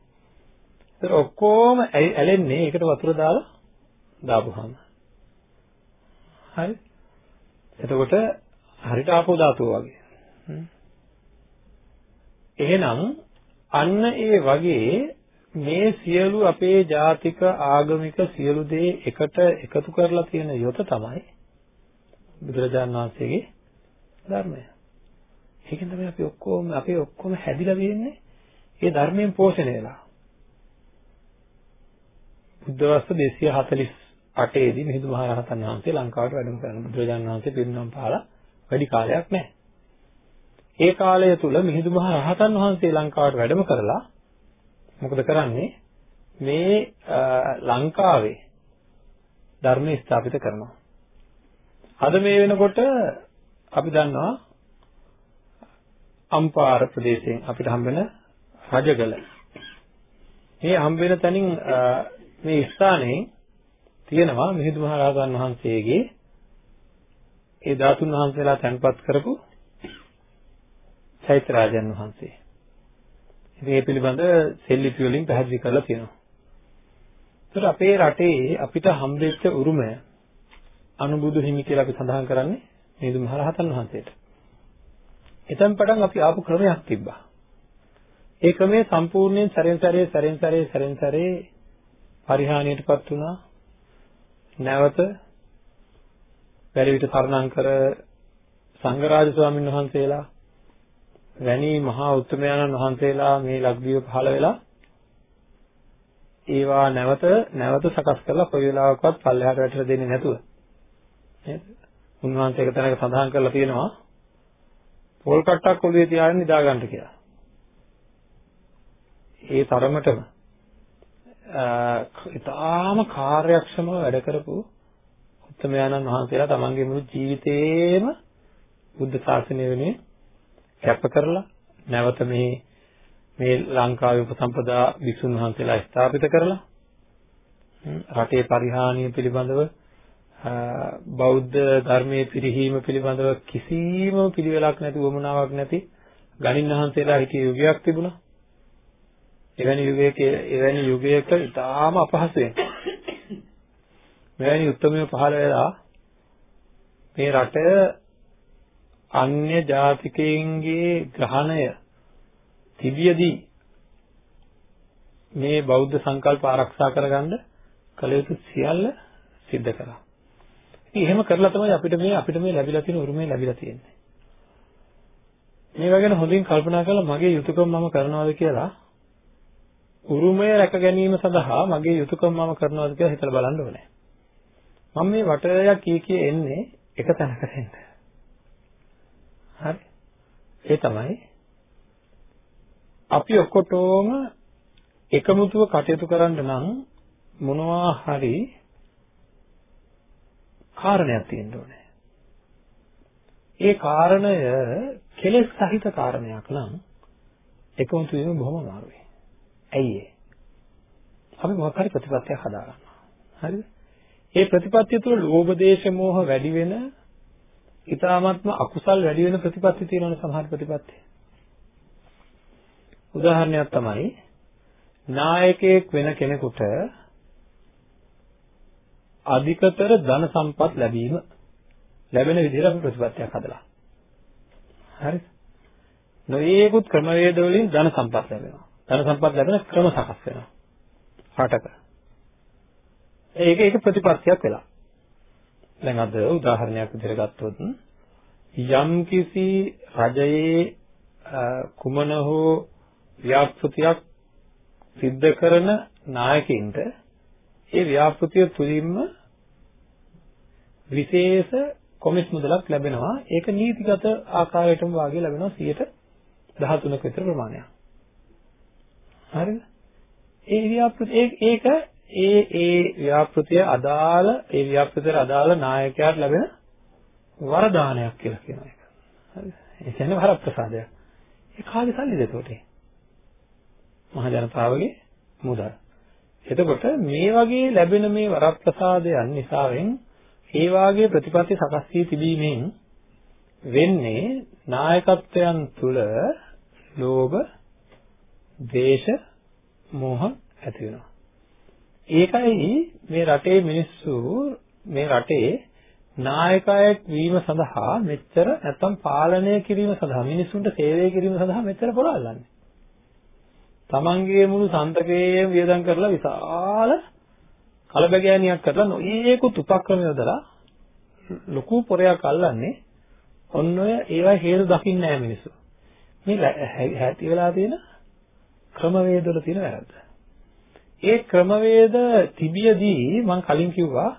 ඒතර ඔක්කොම ඇලෙන්නේ ඒකට වතුර දාලා දාපුවාම. හරි. එතකොට හරිට ආපෝ ධාතුව වගේ. එහෙනම් අන්න ඒ වගේ මේ සියලු අපේ ජාතික ආගමික සියලු දේ එකට එකතු කරලා තියෙන යොත තමයි බුදුරජාණන් වහන්සේගේ ධර්මය. ඒකෙන් තමයි අපි ඔක්කොම අපේ ඔක්කොම හැදිලා තියෙන්නේ ඒ ධර්මයෙන් පෝෂණය වෙලා. බුද්ධ වස්තු 240 8 දී මිහිඳු මහ රහතන් වහන්සේ ලංකාවට වැඩම කරන බුදුරජාණන් වහන්සේ පිරිනම් පාලා වැඩි කාලයක් නැහැ. ඒ කාලය තුල මිහිඳු මහ රහතන් වහන්සේ ලංකාවට වැඩම කරලා මොකද කරන්නේ? මේ ලංකාවේ ධර්මය ස්ථාපිත කරනවා. අද මේ වෙනකොට අපි දන්නවා අම්පාර ප්‍රදේශයෙන් අපිට හම්බෙන රජගල. මේ හම්බෙන තැනින් මේ ස්ථානයේ තියෙනවා මිහිඳු මහ රහතන් වහන්සේගේ ඒ ධාතුන් වහන්සේලා තැන්පත් කරපු චෛත්‍ය රාජන් වහන්සේ. ඉතින් මේ පිළිබඳ සෙල්ලිපි වලින් පැහැදිලි කරලා තියෙනවා. ඒතර අපේ රටේ අපිට හම්බෙච්ච උරුමය අනුබුදු හිමි කියලා අපි සඳහන් කරන්නේ මිහිඳු මහ රහතන් වහන්සේට. එතෙන් පටන් අපි ආපු ක්‍රමයක් තිබ්බා. ඒ ක්‍රමය සම්පූර්ණයෙන් සැරෙන් සැරේ සැරෙන් සැරේ සැරෙන් සැරේ පරිහානියටපත් වුණා. නැවත බැරි විට තරණංකර සංඝරාජ ස්වාමීන් වහන්සේලා වැනි මහා උත්තමයන්න් වහන්සේලා මේ ලක්දිව පහළ වෙලා ඒවා නැවත නැවත සකස් කරලා කොයි වෙලාවකවත් පල්ලෙහාට වැටෙලා දෙන්නේ නැතුව නේද? උන්වහන්සේ එක තැනක සඳහන් කරලා තියෙනවා පොල් කට්ටක් ඔළුවේ තියාගෙන නිදා ගන්න කියලා. ඒ තරමටම ඉතාම කාර්යක්ෂමව වැඩ කරපු උත්තමයන්න් වහන්සේලා තමන්ගේ මුළු ජීවිතේම බුද්ධ ශාසනය වෙනුවෙන් කැප කරලා නැවත මේ මේ ලංකාවේ උපසම්පදා විසුණු වහන්සේලා ස්ථාපිත කරලා රටේ පරිහානිය පිළිබඳව බෞද්ධ ධර්මයේ පිරිහීම පිළිබඳව කිසිම පිළිවෙලක් නැති වමනාවක් නැති ගණින් වහන්සේලා හිටිය යුගයක් තිබුණා. එවැනි යුගයක එවැනි යුගයක ඉතාම අපහසුයෙන් මෙවැනි උත්තරමය පහළ වෙලා මේ රට අන්‍ය ජාතිකයින්ගේ ග්‍රහණය තිබියදී මේ බෞද්ධ සංකල්ප ආරක්ෂා කරගන්න කළ යුතු සියල්ල සිද්ධ කරා. ඉතින් එහෙම කරලා තමයි අපිට මේ අපිට මේ ලැබිලා තියෙන උරුමය ලැබිලා තියෙන්නේ. මේවා ගැන හොඳින් කල්පනා කරලා මගේ යුතුයකම මම කරනවාද කියලා උරුමය රැක ගැනීම සඳහා මගේ යුතුයකම මම කරනවාද කියලා හිතලා බලන්න ඕනේ. මම මේ වටයක් කී කී එන්නේ එක තැනකට එන්න. හරි. ඒ තමයි අපි ඔක්කොටම එකමුතුව කටයුතු කරන්න නම් මොනවා හරි කාරණයක් තියෙන්න ඕනේ. ඒ කාරණය කෙලෙස් සහිත කාරණයක් නම් එකමුතු වීම බොහොම අමාරුයි. ඇයි ඒ? අපි මොකක් හරි ප්‍රතිපත්තියක් හදාගන්නවා. හරිද? ඒ ප්‍රතිපත්තිය තුළ ලෝභ දේශ මොහ වැඩි වෙන ඊ타ත්ම අකුසල් වැඩි වෙන ප්‍රතිපත්ති තියෙනවනේ සමහර ප්‍රතිපත්ති. උදාහරණයක් තමයි නායකයෙක් වෙන කෙනෙකුට අධිකතර ධන සම්පත් ලැබීම ලැබෙන විදිහට අපි ප්‍රතිපත්තියක් හදලා. හරිද? නොයේකුත් ක්‍රමවේද වලින් ධන සම්පත් ලැබෙනවා. ධන සම්පත් ලැබෙන ක්‍රම සකස් වෙනවා. රටක. ඒක ඒක ප්‍රතිපත්තියක් වෙලා. දැන් අද උදාහරණයක් විදිහට ගත්තොත් යම් කිසි රජයේ කුමන හෝ ව්‍යාපෘතියක් සිද්ධ කරන නායකින්ට ඒ ව්‍යාපෘතිය තුලින්ම විශේෂ කොමිස් මුදලක් ලැබෙනවා ඒක නීතිගත ආකාරයටම වාගේ ලැබෙනවා 13ක විතර ප්‍රමාණයක් හරිද ඒ ව්‍යාපෘති ඒක ඒ ඒ ව්‍යාපෘතිය අදාළ ඒ ව්‍යාපෘතියට අදාළ නායකයාට ලැබෙන වරදානයක් කියලා කියන එක හරිද ඒ කියන්නේ වරප්‍රසාදයක්. ඒ කාගේ සල්ලිද එතකොට? මහ ජනතාවගේ මුදල්. එතකොට මේ වගේ ලැබෙන මේ වරප්‍රසාදයන් නිසාවෙන් ඒ වාගේ ප්‍රතිපත්ති සකස් වී තිබීමෙන් වෙන්නේ නායකත්වයන් තුල ලෝභ, දේශ, මෝහ ඇති වෙනවා. ඒකයි මේ රටේ මිනිස්සු මේ රටේ නායකයෙක් වීම සඳහා මෙච්චර නැත්තම් පාලනය කිරීම සඳහා මිනිසුන්ට සේවය කිරීම සඳහා මෙච්චර පොරවල්ලන්නේ. තමන්ගේ මුළු සන්තකයේම වියදම් කරලා විශාල කලබගෑනියක් කරලා නොයේකුත් උපක්‍රම යොදලා ලොකු පොරයක් අල්ලන්නේ ඔන්න ඔය ඒවා හේතු දකින්නේ නැහැ මිනිස්සු. මේ ඇති වෙලා තියෙන ක්‍රමවේදවල තියෙන වැරද්ද. ඒ ක්‍රමවේද තිබියදී මම කලින් කිව්වා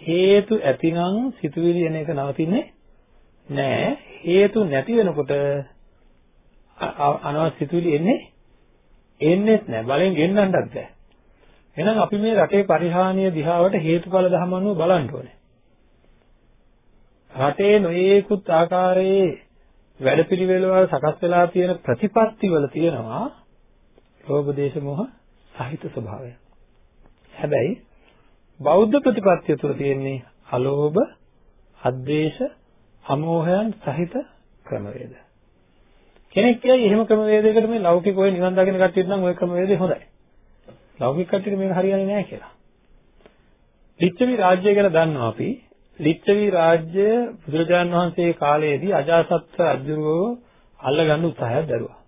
හේතු ඇතිනම් සිතුවිලි එන එක නවතින්නේ නෑ. හේතු නැති වෙනකොට අනවශ්‍ය සිතුවිලි එන්නේ එන්නේත් නැහැ. බලෙන් ගෙන්නන්නත් බෑ. එහෙනම් අපි මේ රටේ පරිහානිය දිහාවට හේතුඵල ධම අනුව බලන්න ඕනේ. රටේ නොයේකුත් ආකාරයේ වැඩපිළිවෙළ වල සකස් වෙලා තියෙන ප්‍රතිපත්ති වල තියෙනවා ලෝභ දේශ මොහ සහිත ස්වභාවය. හැබැයි බෞද්ධ ප්‍රතිපත්තිය තුළ තියෙන්නේ අලෝභ, අද්වේෂ, අමෝහයන් සහිත ක්‍රමවේද. කෙනෙක් කියයි එහෙම ක්‍රමවේදයකට මේ ලෞකික ඔය නිවන් දකින කට්ටියට නම් ওই ක්‍රමවේදය හොඳයි. ලෞකික කට්ටියට මේක හරියන්නේ නැහැ කියලා. ලිච්ඡවි රාජ්‍ය ගැන දන්නවා අපි. ලිච්ඡවි රාජ්‍ය බුදුරජාන් වහන්සේ කාලයේදී අජාසත් රජුරෝ අල්ලගන්න උත්සාහයක් දරුවා.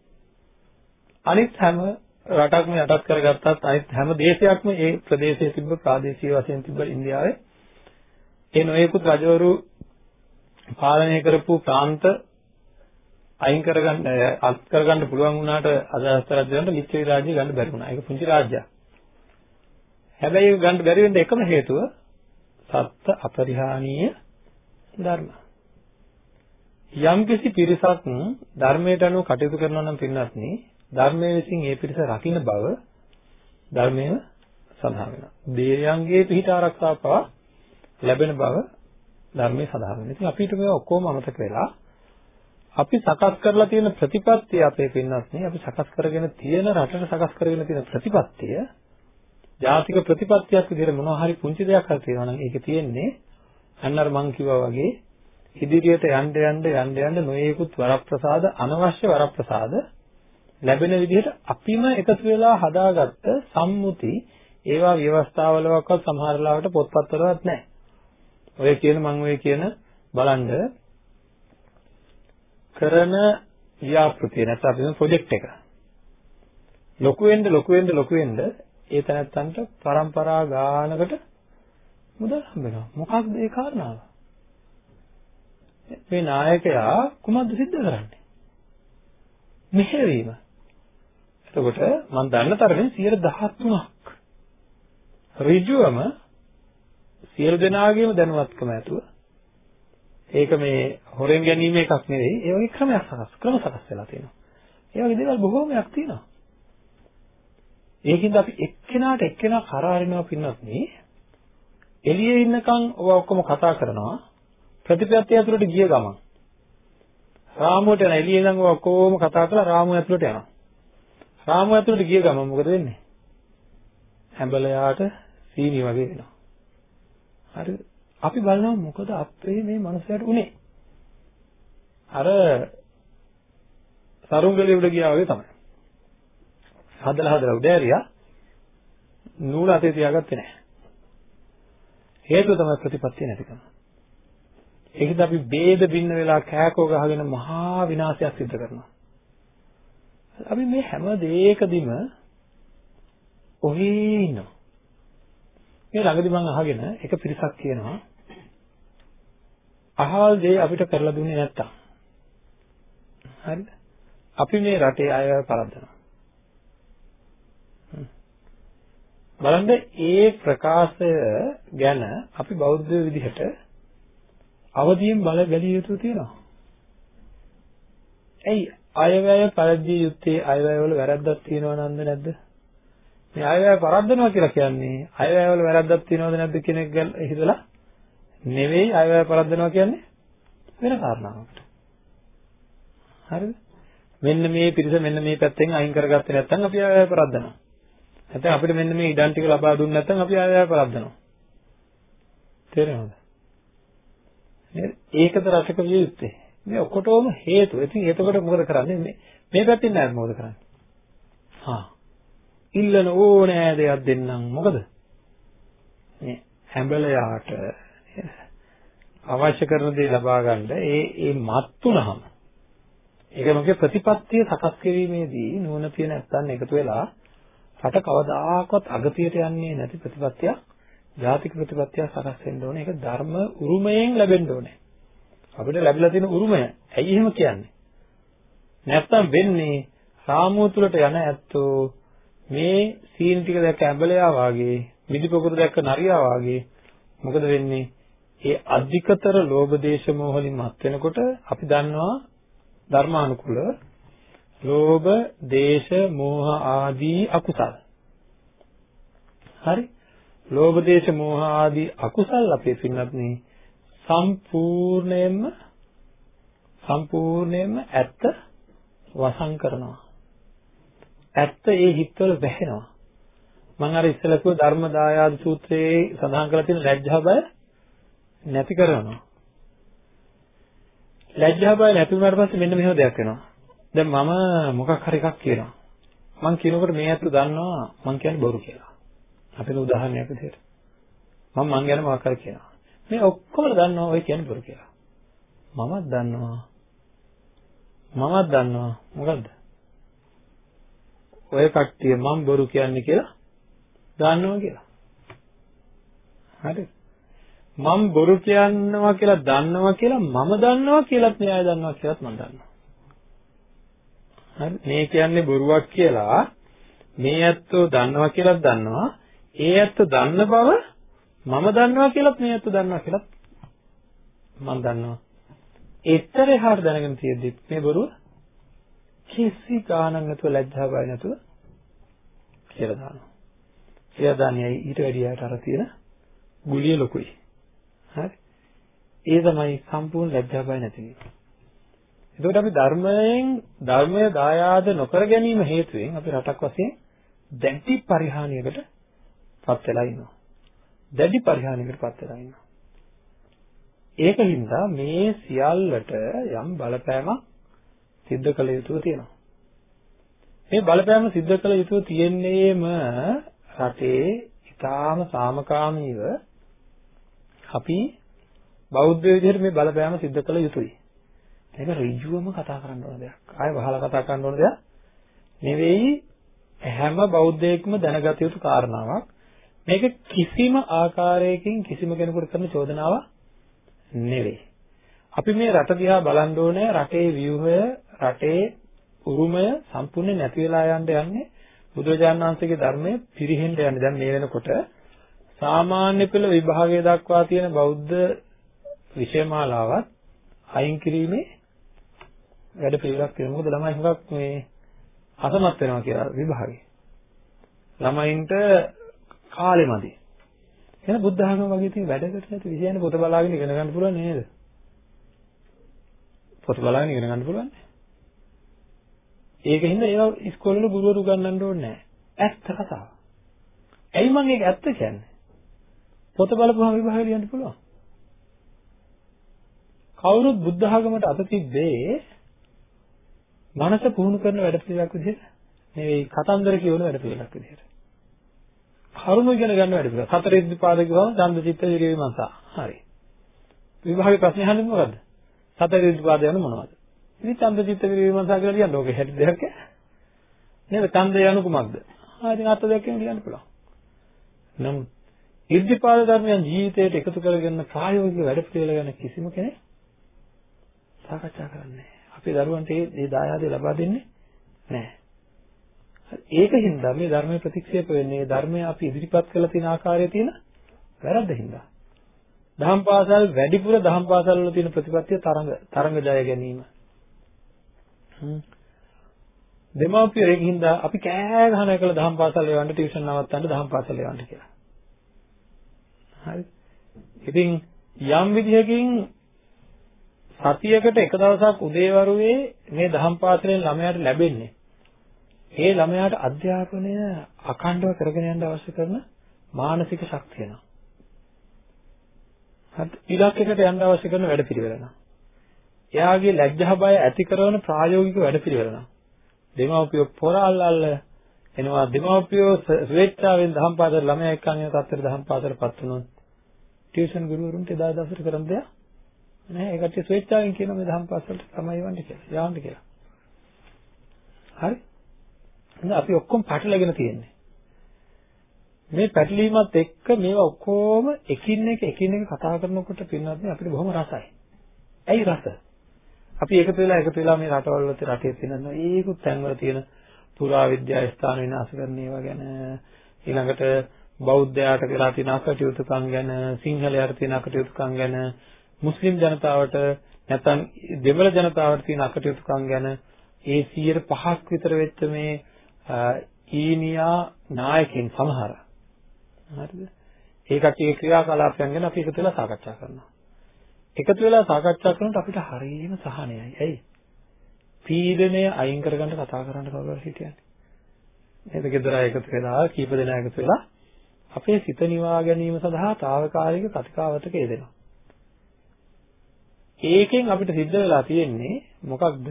අනිත් හැම රටක්ම යටත් කරගත්තත් අනිත් හැම දේශයක්ම ඒ ප්‍රදේශයේ තිබ්බ ප්‍රාදේශීය වශයෙන් තිබ්බ ඉන්දියාවේ ඒ නොයෙකුත් රජවරු පාලනය කරපු ප්‍රාන්ත අයින් කරගන්න අත් කරගන්න පුළුවන් වුණාට අදහස් රජුන්ට ලිච්ඡවි රාජ්‍ය ගන්න බැරි වුණා. ඒක පුංචි රාජ්‍යයක්. හැබැයි ඒක ගන්න බැරි වෙන්න එකම හේතුව සත්‍ය අපරිහානීය ධර්ම. යම්කිසි පිරිසක් ධර්මයට අනුව කටයුතු කරනවා නම් පින්වත්නි ධර්මයේ විසින් ඒ පිරිස රකින්න බව ධර්මයේ සඳහන් වෙනවා. දේයයන්ගේ පිහිට ආරක්ෂාව පවා ලැබෙන බව ධර්මයේ සඳහන් වෙනවා. ඉතින් අපිට මේ ඔක්කොම අමතක වෙලා අපි සකස් කරලා තියෙන ප්‍රතිපත්තිය අපේ පින්නත් නේ අපි සකස් කරගෙන තියෙන රටට සකස් කරගෙන තියෙන ප්‍රතිපත්තිය ජාතික ප්‍රතිපත්තියක් විදිහට මොනවා හරි පුංචි දෙයක් හරි තියෙනවා නම් ඒකේ තියෙන්නේ අන්නර මං කිව්වා වගේ ඉදිරියට යන්න යන්න යන්න යන්න නොයේකුත් වරප්‍රසාද අනවශ්‍ය වරප්‍රසාද ලැබෙන විදිහට අපිම එකතු වෙලා හදාගත්ත සම්මුති ඒවා ව්‍යවස්ථාවලවත් සමහර ලාවට පොත්පත්වලවත් නැහැ. ඔය කියන මම ඔය කියන බලන්න කරන ව්‍යාපෘතිය නැත්නම් අපි ප්‍රොජෙක්ට් එක. ලොකු වෙන්න ලොකු වෙන්න ලොකු වෙන්න ඒ තැනත්තන්ට પરම්පරා ගානකට මුදල් හම්බෙනවා. මොකක්ද ඒ කාරණාව? මේ නායකයා කුමක්ද සිද්ධ කරන්නේ? මෙහෙවීම. එතකොට මම දන්න තරමින් 113ක් ඍජුවම සියලු දෙනාගේම දැනුවත්කම ඇතුව ඒක මේ හොරෙන් ගැනීම එකක් නෙවෙයි ඒ වගේ ක්‍රමයක් සකස් ක්‍රම සකස් වෙලා තියෙනවා. ඒ වගේ දේවල් බොහෝමයක් තියෙනවා. ඒකින්ද අපි එක්කෙනාට එක්කෙනා කරාරිනවා පින්නත් නේ එළියේ ඉන්නකම් ඔය ඔක්කොම කතා කරනවා ප්‍රතිපත්තිය ඇතුළට ගිය ගමන් රාමුවට යන එළියේ ඉඳන් ඔය ඔක්කොම කතා කරලා රාමුව ඇතුළට යනවා රාමුව ඇතුළට ගිය ගමන් මොකද වෙන්නේ හැඹලයාට සීනි වගේ වෙනවා හරිද අපි බලනවා මොකද අපේ මේ මනුස්සයාට උනේ අර සරුංගලේ උඩ ගියා වගේ තමයි හදලා හදලා උඩ ඇරියා නූල අතේ තියාගත්තේ නැහැ. හේතුව තමයි ප්‍රතිපත්තිය නැතිකම. ඒකද අපි ભેද බින්න වෙලා කෑකෝ ගහගෙන මහා විනාශයක් සිදු කරනවා. අපි මේ හැම දෙයකදීම ඔහේ ඉන්නවා. මේ ළඟදි මම අහගෙන එක පිරිසක් කියනවා අහල් දේ අපිට කරලා දුන්නේ නැත්තම් හරිද? අපි මේ රටේ අය පරද්දනවා. බලන්න ඒ ප්‍රකාශය ගැන අපි බෞද්ධ විදිහට අවදියෙන් බල බැලිය යුතු තියෙනවා. ඇයි අයවැය පරද්දිය යුත්තේ අයවැය වල වැරද්දක් තියෙනව නන්ද නැද්ද? මේ අයවැය පරද්දනවා කියලා කියන්නේ අයවැය වල වැරද්දක් තියෙනවද නැද්ද කියන එක හිතලා නෙවෙයි අයවැය පරද්දනවා කියන්නේ වෙන කාරණාවකට. හරිද? මෙන්න මේ පිරිස මෙන්න මේ පැත්තෙන් අයින් කරගත්තේ නැත්නම් අපි අයවැය පරද්දනවා. නැත්නම් අපිට මෙන්න මේ ඉඩම් ටික ලබා දුන්නේ නැත්නම් අපි ආයෙ පරද්දනවා. තේරෙනවද? නේද? ඒකද රසක විය යුත්තේ. මේ ඔක්කොටම හේතු. ඉතින් එතකොට මොකද කරන්නේ? මේ මේ පැත්තෙන් නෑ මොකද කරන්නේ? හා. ඉල්ලන ඕනෑ දෙයක් දෙන්නම් මොකද? මේ හැඹලයාට අවශ්‍ය කරන දේ ලබා ගන්න ඒ ඒ මත්තුනහම ඒක මොකද ප්‍රතිපත්තිය සකස් කිරීමේදී නුවණ තියෙන නැත්තන් එකතු වෙලා රට කවදාකවත් අගතියට යන්නේ නැති ප්‍රතිපත්තියක් ජාතික ප්‍රතිපත්තියක් සකස් වෙන්න ඕනේ. ඒක ධර්ම උරුමයෙන් ලැබෙන්න ඕනේ. අපිට ලැබිලා තියෙන උරුමය. ඇයි එහෙම කියන්නේ? නැත්තම් වෙන්නේ රාමුව තුලට යන ඇත්තෝ මේ සීන් ටික දැක්ක ඇඹලයා වාගේ, මිදිපොකුරු දැක්ක නරියා වාගේ මොකද වෙන්නේ? ඒ අධිකතර ලෝභ දේශ මොහ වලින් මත් වෙනකොට අපි දන්නවා ධර්මානුකූල ලෝභ, දේශ, මෝහ ආදී අකුසල්. හරි? ලෝභ, දේශ, මෝහ ආදී අකුසල් අපේ පින්නත් නේ සම්පූර්ණයෙන්ම සම්පූර්ණයෙන්ම ඇත්ත වසන් කරනවා. ඇත්ත ඒ හිතවල වැහෙනවා. මම අර ඉස්සෙල්ලා කිව්ව ධර්ම දායාද සූත්‍රයේ සඳහන් කරලා තියෙන ලැජ්ජා බය නැති කරනවා. ලැජ්ජා බය නැති වුණාට පස්සේ මෙන්න මෙහෙම දෙයක් වෙනවා. දැන් මම මොකක් හරි එකක් කියනවා. මං කියනකොට මේ අතට දන්නවා මං කියන්නේ බොරු කියලා. අපේ උදාහරණයක් විදිහට. මම මං ගැන මොකක් හරි කියනවා. මේ ඔක්කොම දන්නවා ඔය කියන්නේ බොරු කියලා. මමත් දන්නවා. මමත් දන්නවා. මොකද්ද? ඔය කට්ටිය මම බොරු කියන්නේ කියලා දන්නවා කියලා. හරිද? මම බොරු කියනවා කියලා දන්නවා කියලා මම දන්නවා කියලාත් න්යාය දන්නවා කියලාත් මම දන්නවා. හරි මේ කියන්නේ බොරුවක් කියලා මේ ඇත්තෝ දන්නවා කියලාත් දන්නවා. ඒ ඇත්තෝ දන්න බව මම දන්නවා කියලාත් මේ ඇත්තෝ දන්නවා කියලාත් මම දන්නවා. ඒතර එහාට දැනගෙන තියෙද්දි මේ බොරුව කිසි ගාණක් නැතුව ලැජ්ජා බය නැතුව කියලා දානවා. කියලා දාන්නේ ඊට වැඩියට අර තියෙන ගුලිය ලොකුයි. හරි. ඒ තමයි සම්පූර්ණ ලැජ්ජා බය නැති වීම. එතකොට අපි ධර්මයෙන් ධර්මය දායාද නොකර ගැනීම හේතුවෙන් අපි රටක් වශයෙන් දැඩි පරිහානියකට පත් වෙලා ඉන්නවා. දැඩි පරිහානියකට පත් වෙලා ඉන්නවා. ඒකින්ද මේ සියල්ලට යම් බලපෑමක් සිද්ධ කළ යුතු තියෙනවා. මේ බලපෑම සිද්ධ කළ යුතු තියෙන්නේම රටේ ඊටාම සාමකාමීව අපි බෞද්ධ විදිහට මේ බලපෑම සිද්ධ කළ යුතුයි. මේක ඍජුවම කතා කරන්න ඕන දෙයක්. ආයෙ වහලා කතා කරන්න ඕන දෙයක් නෙවෙයි හැම බෞද්ධයෙක්ම දැනගත යුතු කාරණාවක්. මේක කිසිම ආකාරයකින් කිසිම කෙනෙකුට කරන චෝදනාවක් නෙවෙයි. අපි මේ රට දිහා බලන්න ඕනේ රටේ ව්‍යුහය, රටේ උරුමය සම්පූර්ණ නැති වෙලා යන්න යන්නේ බුදුරජාණන් වහන්සේගේ ධර්මයේ පිරිහෙන්න යන්නේ. දැන් මේ වෙනකොට සාමාන්‍ය පෙළ විභාගය දක්වා තියෙන බෞද්ධ විෂයමාලාවත් අයින් කිරීමේ වැඩ පිළිවෙලක් තියෙනවා. මොකද ළමයි හුඟක් මේ අසමත් වෙනවා කියලා විභාගේ. ළමයින්ට කාලෙ මදි. එහෙනම් බුද්ධ ධර්ම වගේ තියෙන වැඩකට නැති විෂයන පොත බලාගෙන ඉගෙන ගන්න පුළුවන් නේද? පොත බලාගෙන ඉගෙන ගන්න පුළුවන්. ඒකින්ද ඒවා ඉස්කෝලේ ගුරුවරු උගන්වන්න ඕනේ නැහැ. ඇත්ත කතාව. ඇයි මම ඒක ඇත්ත කියන්නේ? පොත බලපුවම විභාගෙ ලියන්න පුළුවන්. කවුරුත් බුද්ධ ආගමට අත තිබ්බේ මනස පුහුණු කරන වැඩ පිළිවෙලක් විදිහට නෙවෙයි කතන්දර කියවන වැඩ පිළිවෙලක් විදිහට. කරුණු ඉගෙන ගන්න වැඩ පිළිවෙල. සතර ඉද්ධිපාද කිව්වම ඡන්ද චිත්ත විරිය විමර්ශා. හරි. විභාගේ ප්‍රශ්නේ අහන්නේ මොකද්ද? සතර ඉද්ධිපාද යන මොනවද? ඉතින් ඡන්ද චිත්ත විරිය විමර්ශා කියලා ලියන්න ඕකේ හැටි දෙයක් නේද? ඡන්ද යනු කුමක්ද? ආ ඉතින් අත දෙකකින් ලියන්න පුළුවන්. නමුත් ඉර්ධිපාද ධර්මයන් ජීවිතයට එකතු කරගෙන ප්‍රායෝගික වැඩ පිළිවෙල ගැන කිසිම කෙනෙක් සාකච්ඡා කරන්නේ නැහැ. අපේ දරුවන්ට මේ දායාදේ ලබා දෙන්නේ නැහැ. ඒකින්ද මේ ධර්මයේ ප්‍රතික්ෂේප වෙන්නේ ධර්මය අපි ඉදිරිපත් කළ තියෙන ආකාරයේ තියෙන වැරද්දින්ද. දහම් පාසල් වැඩිපුර දහම් පාසල් වල තියෙන ප්‍රතිපත්තිය තරඟ තරඟ ජය ගැනීම. දෙමාපියෝ ඒකින්ද අපි කෑ ගහන එකල දහම් පාසල් යවන්න ටියුෂන් නවත්තන්න දහම් පාසල් යවන්න කියලා. හරි. ඉතින් යම් විදිහකින් සතියකට එක දවසක් උදේවරුේ මේ දහම් පාසලෙන් ළමයාට ලැබෙන්නේ. ඒ ළමයාට අධ්‍යාපනය අඛණ්ඩව කරගෙන යන්න අවශ්‍ය කරන මානසික ශක්තිය නා. හරි ඉලක්කයකට යන්න අවශ්‍ය කරන වැඩපිළිවෙල නා. එයාගේ ලැජ්ජා බය ඇති කරන ප්‍රායෝගික වැඩපිළිවෙල නා. දෙමව්පියෝ පොරාල් අල්ල එනවා දෙමව්පියෝ ස්වේච්ඡාවෙන් දහම් පාසල ළමයා එක්කන් යන තත්ත්වෙට දහම් පාසලපත් වුණොත් ටියුෂන් ගුරුවරුන්ට එදා දවසට කරන් දෙයක් නෑ ඒ කට්ටිය ස්වේච්ඡාවෙන් කියන මේ දහම් පාසලට තමයි යවන්නේ කියලා. යවන්න කියලා. හරි? එහෙනම් අපි ඔක්කොම පැටලගෙන තියෙන්නේ. මේ පැටලීමත් එක්ක මේවා ඔක්කොම එකින් එක එකින් එක කතා කරනකොට පින්නත් අපිට බොහොම රසයි. ඇයි රස? අපි එකතු වෙලා එකතු වෙලා මේ රටවල් වල රටේ තියෙන ඒකුත් තැන්වල තියෙන පුරා විද්‍යා ස්ථාන විනාශ කරන ඒවා ගැන ඊළඟට බෞද්ධයාට වෙලා තියෙන අකටයුතුකම් ගැන සිංහලයාට තියෙන අකටයුතුකම් ගැන මුස්ලිම් ජනතාවට නැත්නම් දෙමළ ජනතාවට තියෙන අකටයුතුකම් ගැන ඒ 105ක් විතර වෙච්ච මේ ඊනියා නායකයන් සමහර හරිද? ඒ කට්ටියගේ ක්‍රියාකලාපයන් ගැන අපි එකතු වෙලා සාකච්ඡා කරනවා. එකතු වෙලා සාකච්ඡා කරනකොට අපිට හරියම සහනයයි. ඇයි? පීඩනය අයින් කරගන්න කතා කරන්න කවුරුහරි හිටියන්නේ. නේද? ගෙදර එකතු වෙලා කීප දෙනා එකතු වෙලා අපේ සිත නිවා ගැනීම සඳහා తాවකාලික ප්‍රතිකාවතක යෙදෙනවා. ඒකෙන් අපිට සිද්ධ වෙලා තියෙන්නේ මොකක්ද?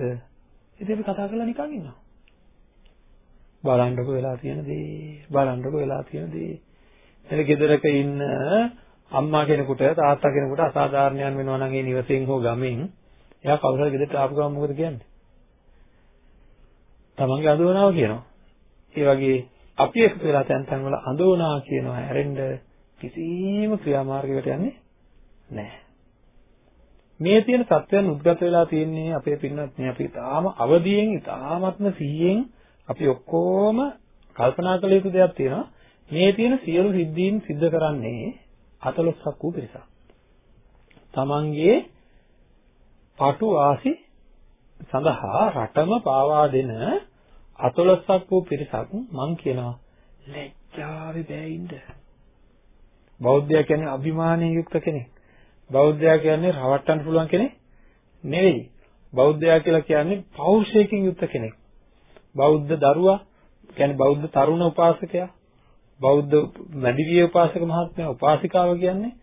ඉතින් අපි කතා කරලා නිකන් ඉන්නවා. බලන්නකො වෙලා තියෙන දේ, බලන්නකො වෙලා තියෙන දේ. එතන ගෙදරක ඉන්න අම්මා කෙනෙකුට තාත්තා කෙනෙකුට අසාධාරණයක් වෙනවා නම් ඒ නිවසෙන් හෝ ගමෙන් එයා කවුරු හරි ගෙදරට ආපු ගමන් මොකද කියන්නේ? තමන්ගේ අඳවනාව කියනවා. ඒ වගේ අපි එකතු වෙලා තැන් තැන් වල අඳවනා කියනවා හැරෙන්න කිසිම ක්‍රියාමාර්ගයකට යන්නේ නැහැ. මේ තියෙන සත්‍යයන් උද්ගත වෙලා තියෙන්නේ අපේ පින්නත් මේ අපි තාම අවදියෙන් තාමත්ම සිහියෙන් අපි ඔක්කොම කල්පනා කළ යුතු දෙයක් තියෙනවා. මේ තියෙන සියලු සිද්ධීන් සිද්ධ කරන්නේ අතලොස්සක් වූ පිරිසක්. තමන්ගේ පටු ආසි සඳහා රටම පාවා දෙන අතලොස්සක් වූ පිරිසක් මං කියනවා ලැජ්ජාවේ බෑ ඉන්න. බෞද්ධයා කියන්නේ අභිමානයෙන් යුක්ත කෙනෙක්. බෞද්ධයා කියන්නේ රවට්ටන්න පුළුවන් කෙනෙක් නෙවෙයි. බෞද්ධයා කියලා කියන්නේ පෞරුෂයකින් යුක්ත කෙනෙක්. බෞද්ධ දරුවා කියන්නේ බෞද්ධ තරුණ උපාසකයා බෞද්ධ මැදිවිය උපාසක මහත්මයා උපාසිකාව කියන්නේ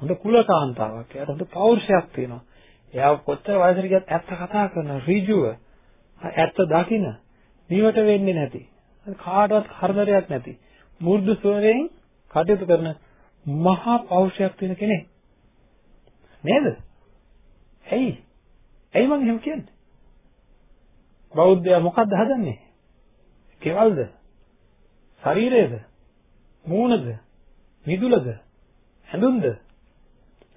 හොඳ කුලකාන්තාවක්. එයාට හොඳ පෞරුෂයක් තියෙනවා. එයා කොච්චර වයසට ගියත් ඇත්ත කතා කරන ඍජුව ඇත්ත දකින නිවට වෙන්නේ නැති කාටවත් හරදරයක් නැති මු르දු ස්වරයෙන් කටයුතු කරන මහා පෞරුෂයක් තියෙන කෙනෙක් නේද? ඇයි? ඇයි මම එහෙම කියන්නේ? බෞද්ධයා මොකද්ද හදන්නේ? කෙවල්ද? ශරීරයද? මූණද? මිදුලද? ඇඳුම්ද?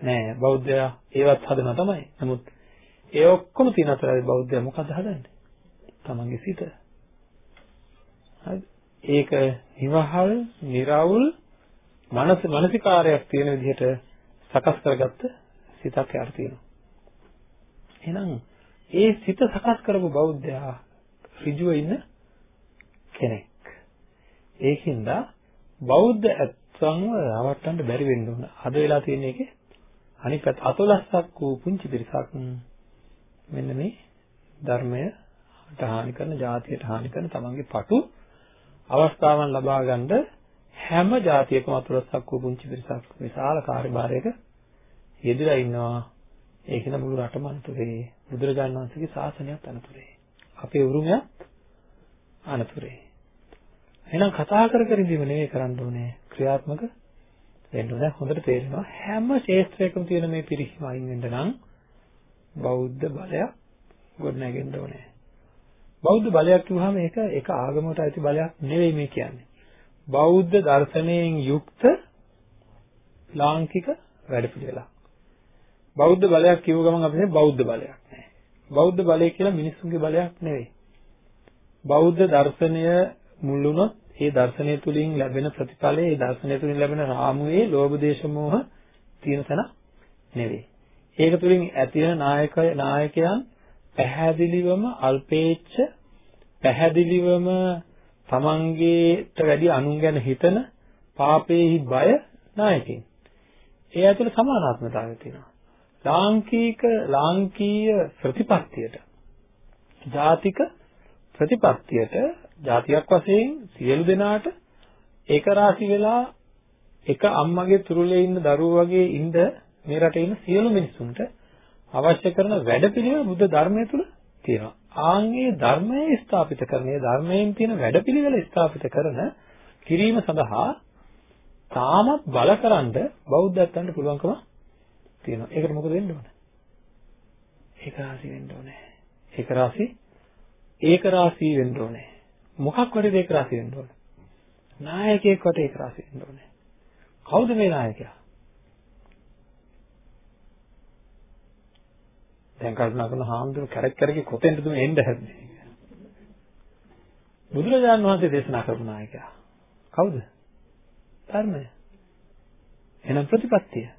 නෑ බෞද්ධයා ඒවත් හදනවා තමයි. නමුත් ඒ ඔක්කොම තියෙන අතරයි බෞද්ධයා මොකද්ද හදන්නේ? තමන්ගේ සිත. ඒක නිවහල්, निराවුල් මනස මානසිකාරයක් තියෙන විදිහට සකස් කරගත්ත සිතක් යාර තියෙනවා. එහෙනම් ඒ සිත සකස් කරපු බෞද්ධයා ඍජුව ඉන්න කෙනෙක්. ඒකින්ද බෞද්ධ ඇත්තන්ව රවට්ටන්න බැරි වෙන්න ඕන. අද වෙලා තියෙන එකේ අනිත් පැත්ත අතලස්සක් වූ පුංචි පිරිසක් මෙන්න මේ ධර්මයට හානි කරන, ජාතියට හානි කරන තමන්ගේ පටු අවස්ථාවන් ලබා ගන්න හැම જાතියකම අතලස්සක් වූ පුංචි පිරිසක් විශාල කාර්යභාරයක යෙදලා ඉන්නවා. ඒකෙන මුළු රටම අනතුරේ. බුදුරජාණන් වහන්සේගේ ශාසනයත් අනතුරේ. අපේ උරුමයත් අනතුරේ. එහෙනම් කතා කර කර ඉඳීම නෙවෙයි කරන්න ඕනේ. ක්‍රියාත්මක වෙන්න ඕනේ. හොඳට තේරෙනවා හැම ක්ෂේත්‍රයකම තියෙන මේ පිරිහීම අයින් වෙන්න නම් බෞද්ධ බලයක් ගොඩනගෙන්න ඕනේ. බෞද්ධ බලයක් කිව්වහම ඒක ඒක ආගමකට අයිති බලයක් නෙවෙයි මේ කියන්නේ. බෞද්ධ දර්ශනයෙන් යුක්ත ලාංකික වැඩපිළිවෙලක්. බෞද්ධ බලයක් කියව ගමන් අපි බෞද්ධ බලයක් නෑ. බෞද්ධ බලය කියලා මිනිස්සුන්ගේ බලයක් නෙවෙයි. බෞද්ධ දර්ශනය මුල් වුණොත් ඒ දර්ශනය තුලින් ලැබෙන ප්‍රතිඵලය ඒ දර්ශනය තුලින් ලැබෙන රාමුවේ ලෝභ දේශ මොහ තියෙන තැන නෙවෙයි. ඒක තුලින් ඇති වෙන නායක නායකයන් පැහැදිලිවම අල්පේච්ඡ පැහැදිලිවම තමන්ගේට වැඩි අනුන් ගැන හිතන පාපේහි බය නායකයින්. ඒ ඇතුළේ සමානාත්මතාවය තියෙනවා. ලාංකීක ලාංකීය ප්‍රතිපත්තියට ජාතික ප්‍රතිපත්තියට ජාතියක් වශයෙන් සියලු දෙනාට ඒක රාශි වෙලා එක අම්මගේ තුරුලේ ඉන්න දරුවෝ වගේ ඉන්න මේ රටේ ඉන්න සියලු මිනිසුන්ට අවශ්‍ය කරන වැඩපිළිවෙල බුද්ධ ධර්මය තුල තියෙනවා. ආන්ගේ ධර්මයේ ස්ථාපිත කරන ඒ ධර්මයෙන් තියෙන වැඩපිළිවෙල ස්ථාපිත කරන කිරීම සඳහා තාමත් බලකරනද බෞද්ධත්වන්ට පුළුවන්කම තියෙනවා. ඒකට මොකද වෙන්න ඕන? ඒක රාශි වෙන්න ඕනේ. ඒක රාශි ඒක රාශි වෙන්න ඕනේ. මොකක් වටේද ඒක රාශි වෙන්න ඕනේ? නායකයෙක් වටේ ඒක රාශි වෙන්න ඕනේ. කවුද මේ නායකයා? දැන් කල්පනා කරන හාමුදුරු කැරක් කැරකේ කොතෙන්ද තුම එන්න හැදන්නේ? බුදුරජාණන් වහන්සේ දේශනා කරපු නායකයා. කවුද? ධර්මය. එහෙනම් ප්‍රතිපත්තිය.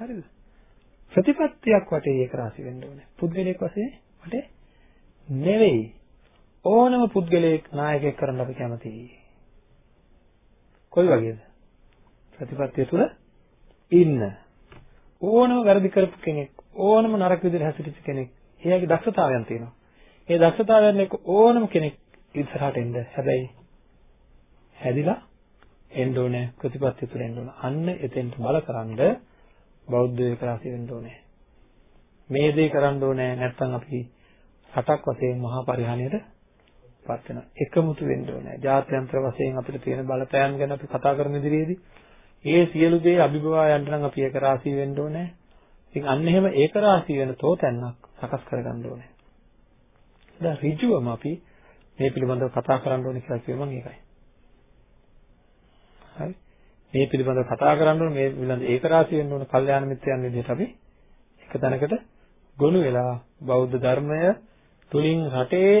හරිද? ප්‍රතිපත්තියක් වටේ ඒක රාශි වෙන්න ඕනේ. පුද්ගලයෙක් වශයෙන් වටේ නෙවෙයි. ඕනම පුද්ගලයෙක් නායකයෙක් කරන්න අපි කැමතියි. කොයි වගේද? ප්‍රතිපත්තිය තුල ඉන්න. ඕනම වැරදි කරපු කෙනෙක්, ඕනම නරක විදිහට හැසිරෙච්ච කෙනෙක්, එයාගේ දක්ෂතාවයන් තියෙනවා. ඒ දක්ෂතාවයන් එක්ක ඕනම කෙනෙක් ඉස්සරහට එන්න. හැබැයි හැදිලා එන්න ඕනේ ප්‍රතිපත්තිය තුල එන්න ඕන. අන්න එතෙන්ට බලකරනද බෞද්ධ විකාශය වෙන්න ඕනේ. මේ දේ කරන්න ඕනේ නැත්නම් අපි රටක් වශයෙන් මහා පරිහානියට පත් වෙනවා. එකමුතු වෙන්න ඕනේ. ජාත්‍යන්තර වශයෙන් අපිට තියෙන බලපෑම් ගැන අපි කතා කරන ඉදිරියේදී ඒ සියලු දේ අභිභවා යන්න නම් අපි ඒක රාශී වෙන්න ඕනේ. ඉතින් අන්න එහෙම ඒක රාශී වෙන තෝතැන්නක් සකස් කරගන්න ඕනේ. දැන් ඍජුවම අපි මේ පිළිබඳව කතා කරන්න ඕනේ කියලා කිව්ව මම ඒකයි. හරි. මේ පිළිබඳව කතා කරන්න ඕනේ මේ පිළිබඳව ඒක රාශී වෙන්න ඕනේ කල්යාණ මිත්‍රයන් විදිහට අපි එක තැනකට ගොනු වෙලා බෞද්ධ ධර්මය තුලින් රටේ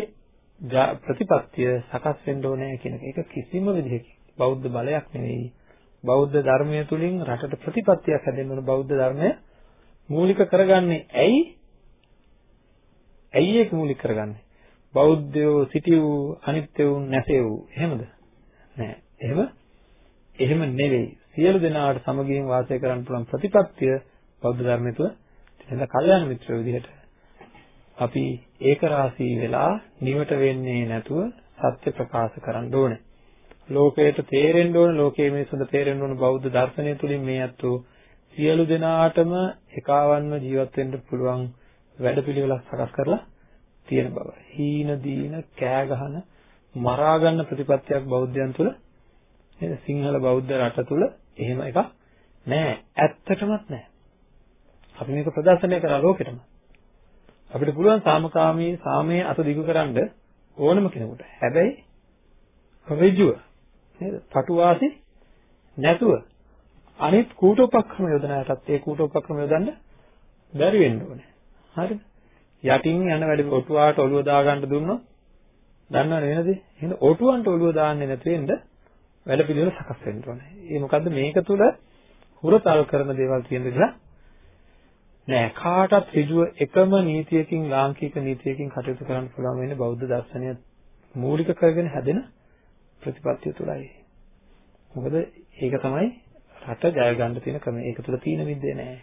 ප්‍රතිපත්තිය සකස් වෙන්න ඕනේ කියන එක. ඒක කිසිම විදිහකින් බෞද්ධ බලයක් නෙවෙයි. බෞද්ධ ධර්මය තුලින් රටට ප්‍රතිපත්තියක් හැදෙන්න ඕන බෞද්ධ ධර්මය මූලික කරගන්නේ ඇයි? ඇයි ඒක මූලික කරගන්නේ? බෞද්ධයෝ සිටිව් අනිත්‍ය වූ නැසේ වූ එහෙමද? නෑ. එහෙම එහෙම නෙවෙයි. සියලු දෙනාට සමගියෙන් වාසය කරන්න පුළුවන් ප්‍රතිපත්තිය බෞද්ධ ධර්මය තුළ තියෙන කල්යාණ මිත්‍ර විදිහට අපි ඒක රාශී වෙලා නිවට වෙන්නේ නැතුව සත්‍ය ප්‍රකාශ කරන්න ඕනේ. ලෝකයට තේරෙන්න ඕන ලෝකයේ මිනිසුන්ට තේරෙන්න ඕන බෞද්ධ දර්ශනය තුලින් මේ අත්ෝ සියලු දෙනාටම එකවන්ව ජීවත් වෙන්න පුළුවන් වැඩපිළිවෙලක් සකස් කරලා තියෙන බව. හීන දීන කෑ ගහන මරා ගන්න ප්‍රතිපත්තියක් බෞද්ධයන් තුල නේද? සිංහල බෞද්ධ රට තුල එහෙම එකක් නෑ. ඇත්තටමත් නෑ. අපි මේක ප්‍රදර්ශනය කරලා ලෝකෙටම. අපිට පුළුවන් සාමකාමී සාමයේ අත දිගු කරන්න ඕනම කෙනෙකුට. හැබැයි ඍජුව නේද? පටුවාසි නැතුව අනිත් කූටෝපක්‍රම යොදනාටත් ඒ කූටෝපක්‍රම යොදන්න බැරි වෙන්න ඕනේ. හරිද? යටින් යන වැඩි ඔටුවාට ඔළුව දාගන්න දුන්නොත් දන්නව නේද? එහෙනම් ඔටුවන්ට ඔළුව දාන්නේ නැති වෙන්න වැඩ පිළිවෙල සකස් වෙන්න ඕනේ. ඒ මොකද්ද මේක තුල හුරතල් කරන දේවල් තියෙන විදිහ නෑ කාටත් ඍජුව එකම නීතියකින් ලාංකික නීතියකින් කටයුතු කරන්න පුළුවන් වෙන්නේ බෞද්ධ දර්ශනය මූලික කරගෙන හැදෙන ප්‍රතිපත්තිය තුලයි. මොකද ඒක තමයි රට ජය ගන්න තියෙන ක්‍රමය. ඒක තුල තීන විද්‍ය නෑ.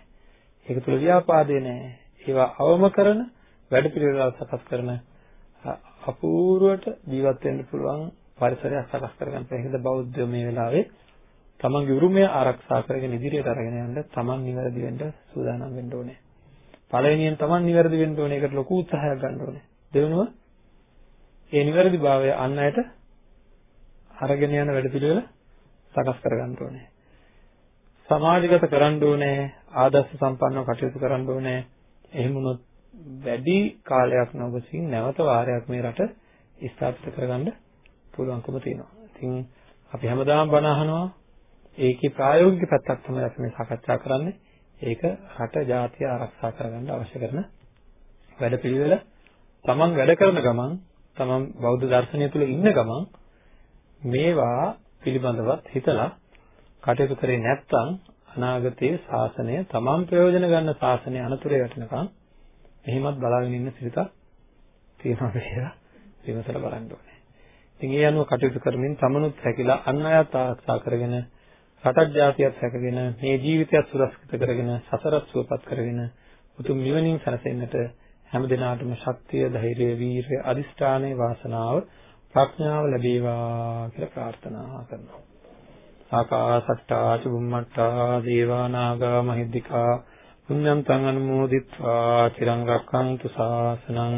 ඒක තුල ව්‍යාපාදේ නෑ. ඒවා අවම කරන වැඩපිළිවෙළ සකස් කරන අපූර්වට ජීවත් වෙන්න පුළුවන් පරිසරයක් සකස් කරගන්න. ඒකද බෞද්ධයෝ මේ වෙලාවේ තමන්ගේ උරුමය ආරක්ෂා කරගෙන ඉදිරියට අරගෙන යන්න තමන් නිවැරදි වෙන්න සූදානම් වෙන්න ඕනේ. පළවෙනියෙන් තමන් නිවැරදි වෙන්න ඕනේ. ඒකට ලොකු උත්සාහයක් ගන්න ඕනේ. දෙවෙනුව ඒ නිවැරදිභාවය අන් අයට අරගෙන යන වැඩපිළිවෙල සකස් කරගන්න ඕනේ. සමාජගත කරන්න ඕනේ, ආදර්ශ සම්පන්නව කටයුතු කරන්න ඕනේ. එහෙම වුණොත් වැඩි කාලයක් නොගසින් නැවත වාරයක් මේ රට ස්ථාපිත කරගන්න පුළුවන්කම තියෙනවා. ඉතින් අපි හැමදාම බණ අහනවා. ඒකේ ප්‍රායෝගික පැත්තක් තමයි අපි මේ සාකච්ඡා කරන්නේ. ඒක රට ජාතිය ආරක්ෂා කරගන්න අවශ්‍ය කරන වැඩපිළිවෙල. තමන් වැඩ කරන ගමන්, තමන් බෞද්ධ දර්ශනය තුල ඉන්න ගමන් මේවා පිළිබඳවත් හිතලා කටයුතු කරේ නැත්නම් අනාගතයේ ශාසනය තමන් ප්‍රයෝජන ගන්න ශාසනය අනතුරේ වැටෙනකන් එහෙමත් බලාගෙන ඉන්න සිරිතක් තියෙනවා කියලා විමසලා බලන්න ඕනේ. ඉතින් ඒ අනුව කටයුතු කරමින් තමනුත් හැකිලා අන් අයත් ආරක්ෂා කරගෙන රටක් ජාතියක් රැකගෙන මේ ජීවිතයත් සුරක්ෂිත කරගෙන සසරත් සුවපත් කරගෙන උතුම් නිවනින් සැනසෙන්නට හැම දිනාටම ශක්තිය, ධෛර්යය, වීරිය, අදිෂ්ඨානයේ වාසනාව ප්‍රඥාව ලැබේවා කියලා ප්‍රාර්ථනා කරනවා. ආකාසට්ටා චුම්මට්ටා දේවා නාග මහිද්దికා පුඤ්ඤන්තං අනුමෝදිත්වා තිරං රක්ඛන්තු ශාසනං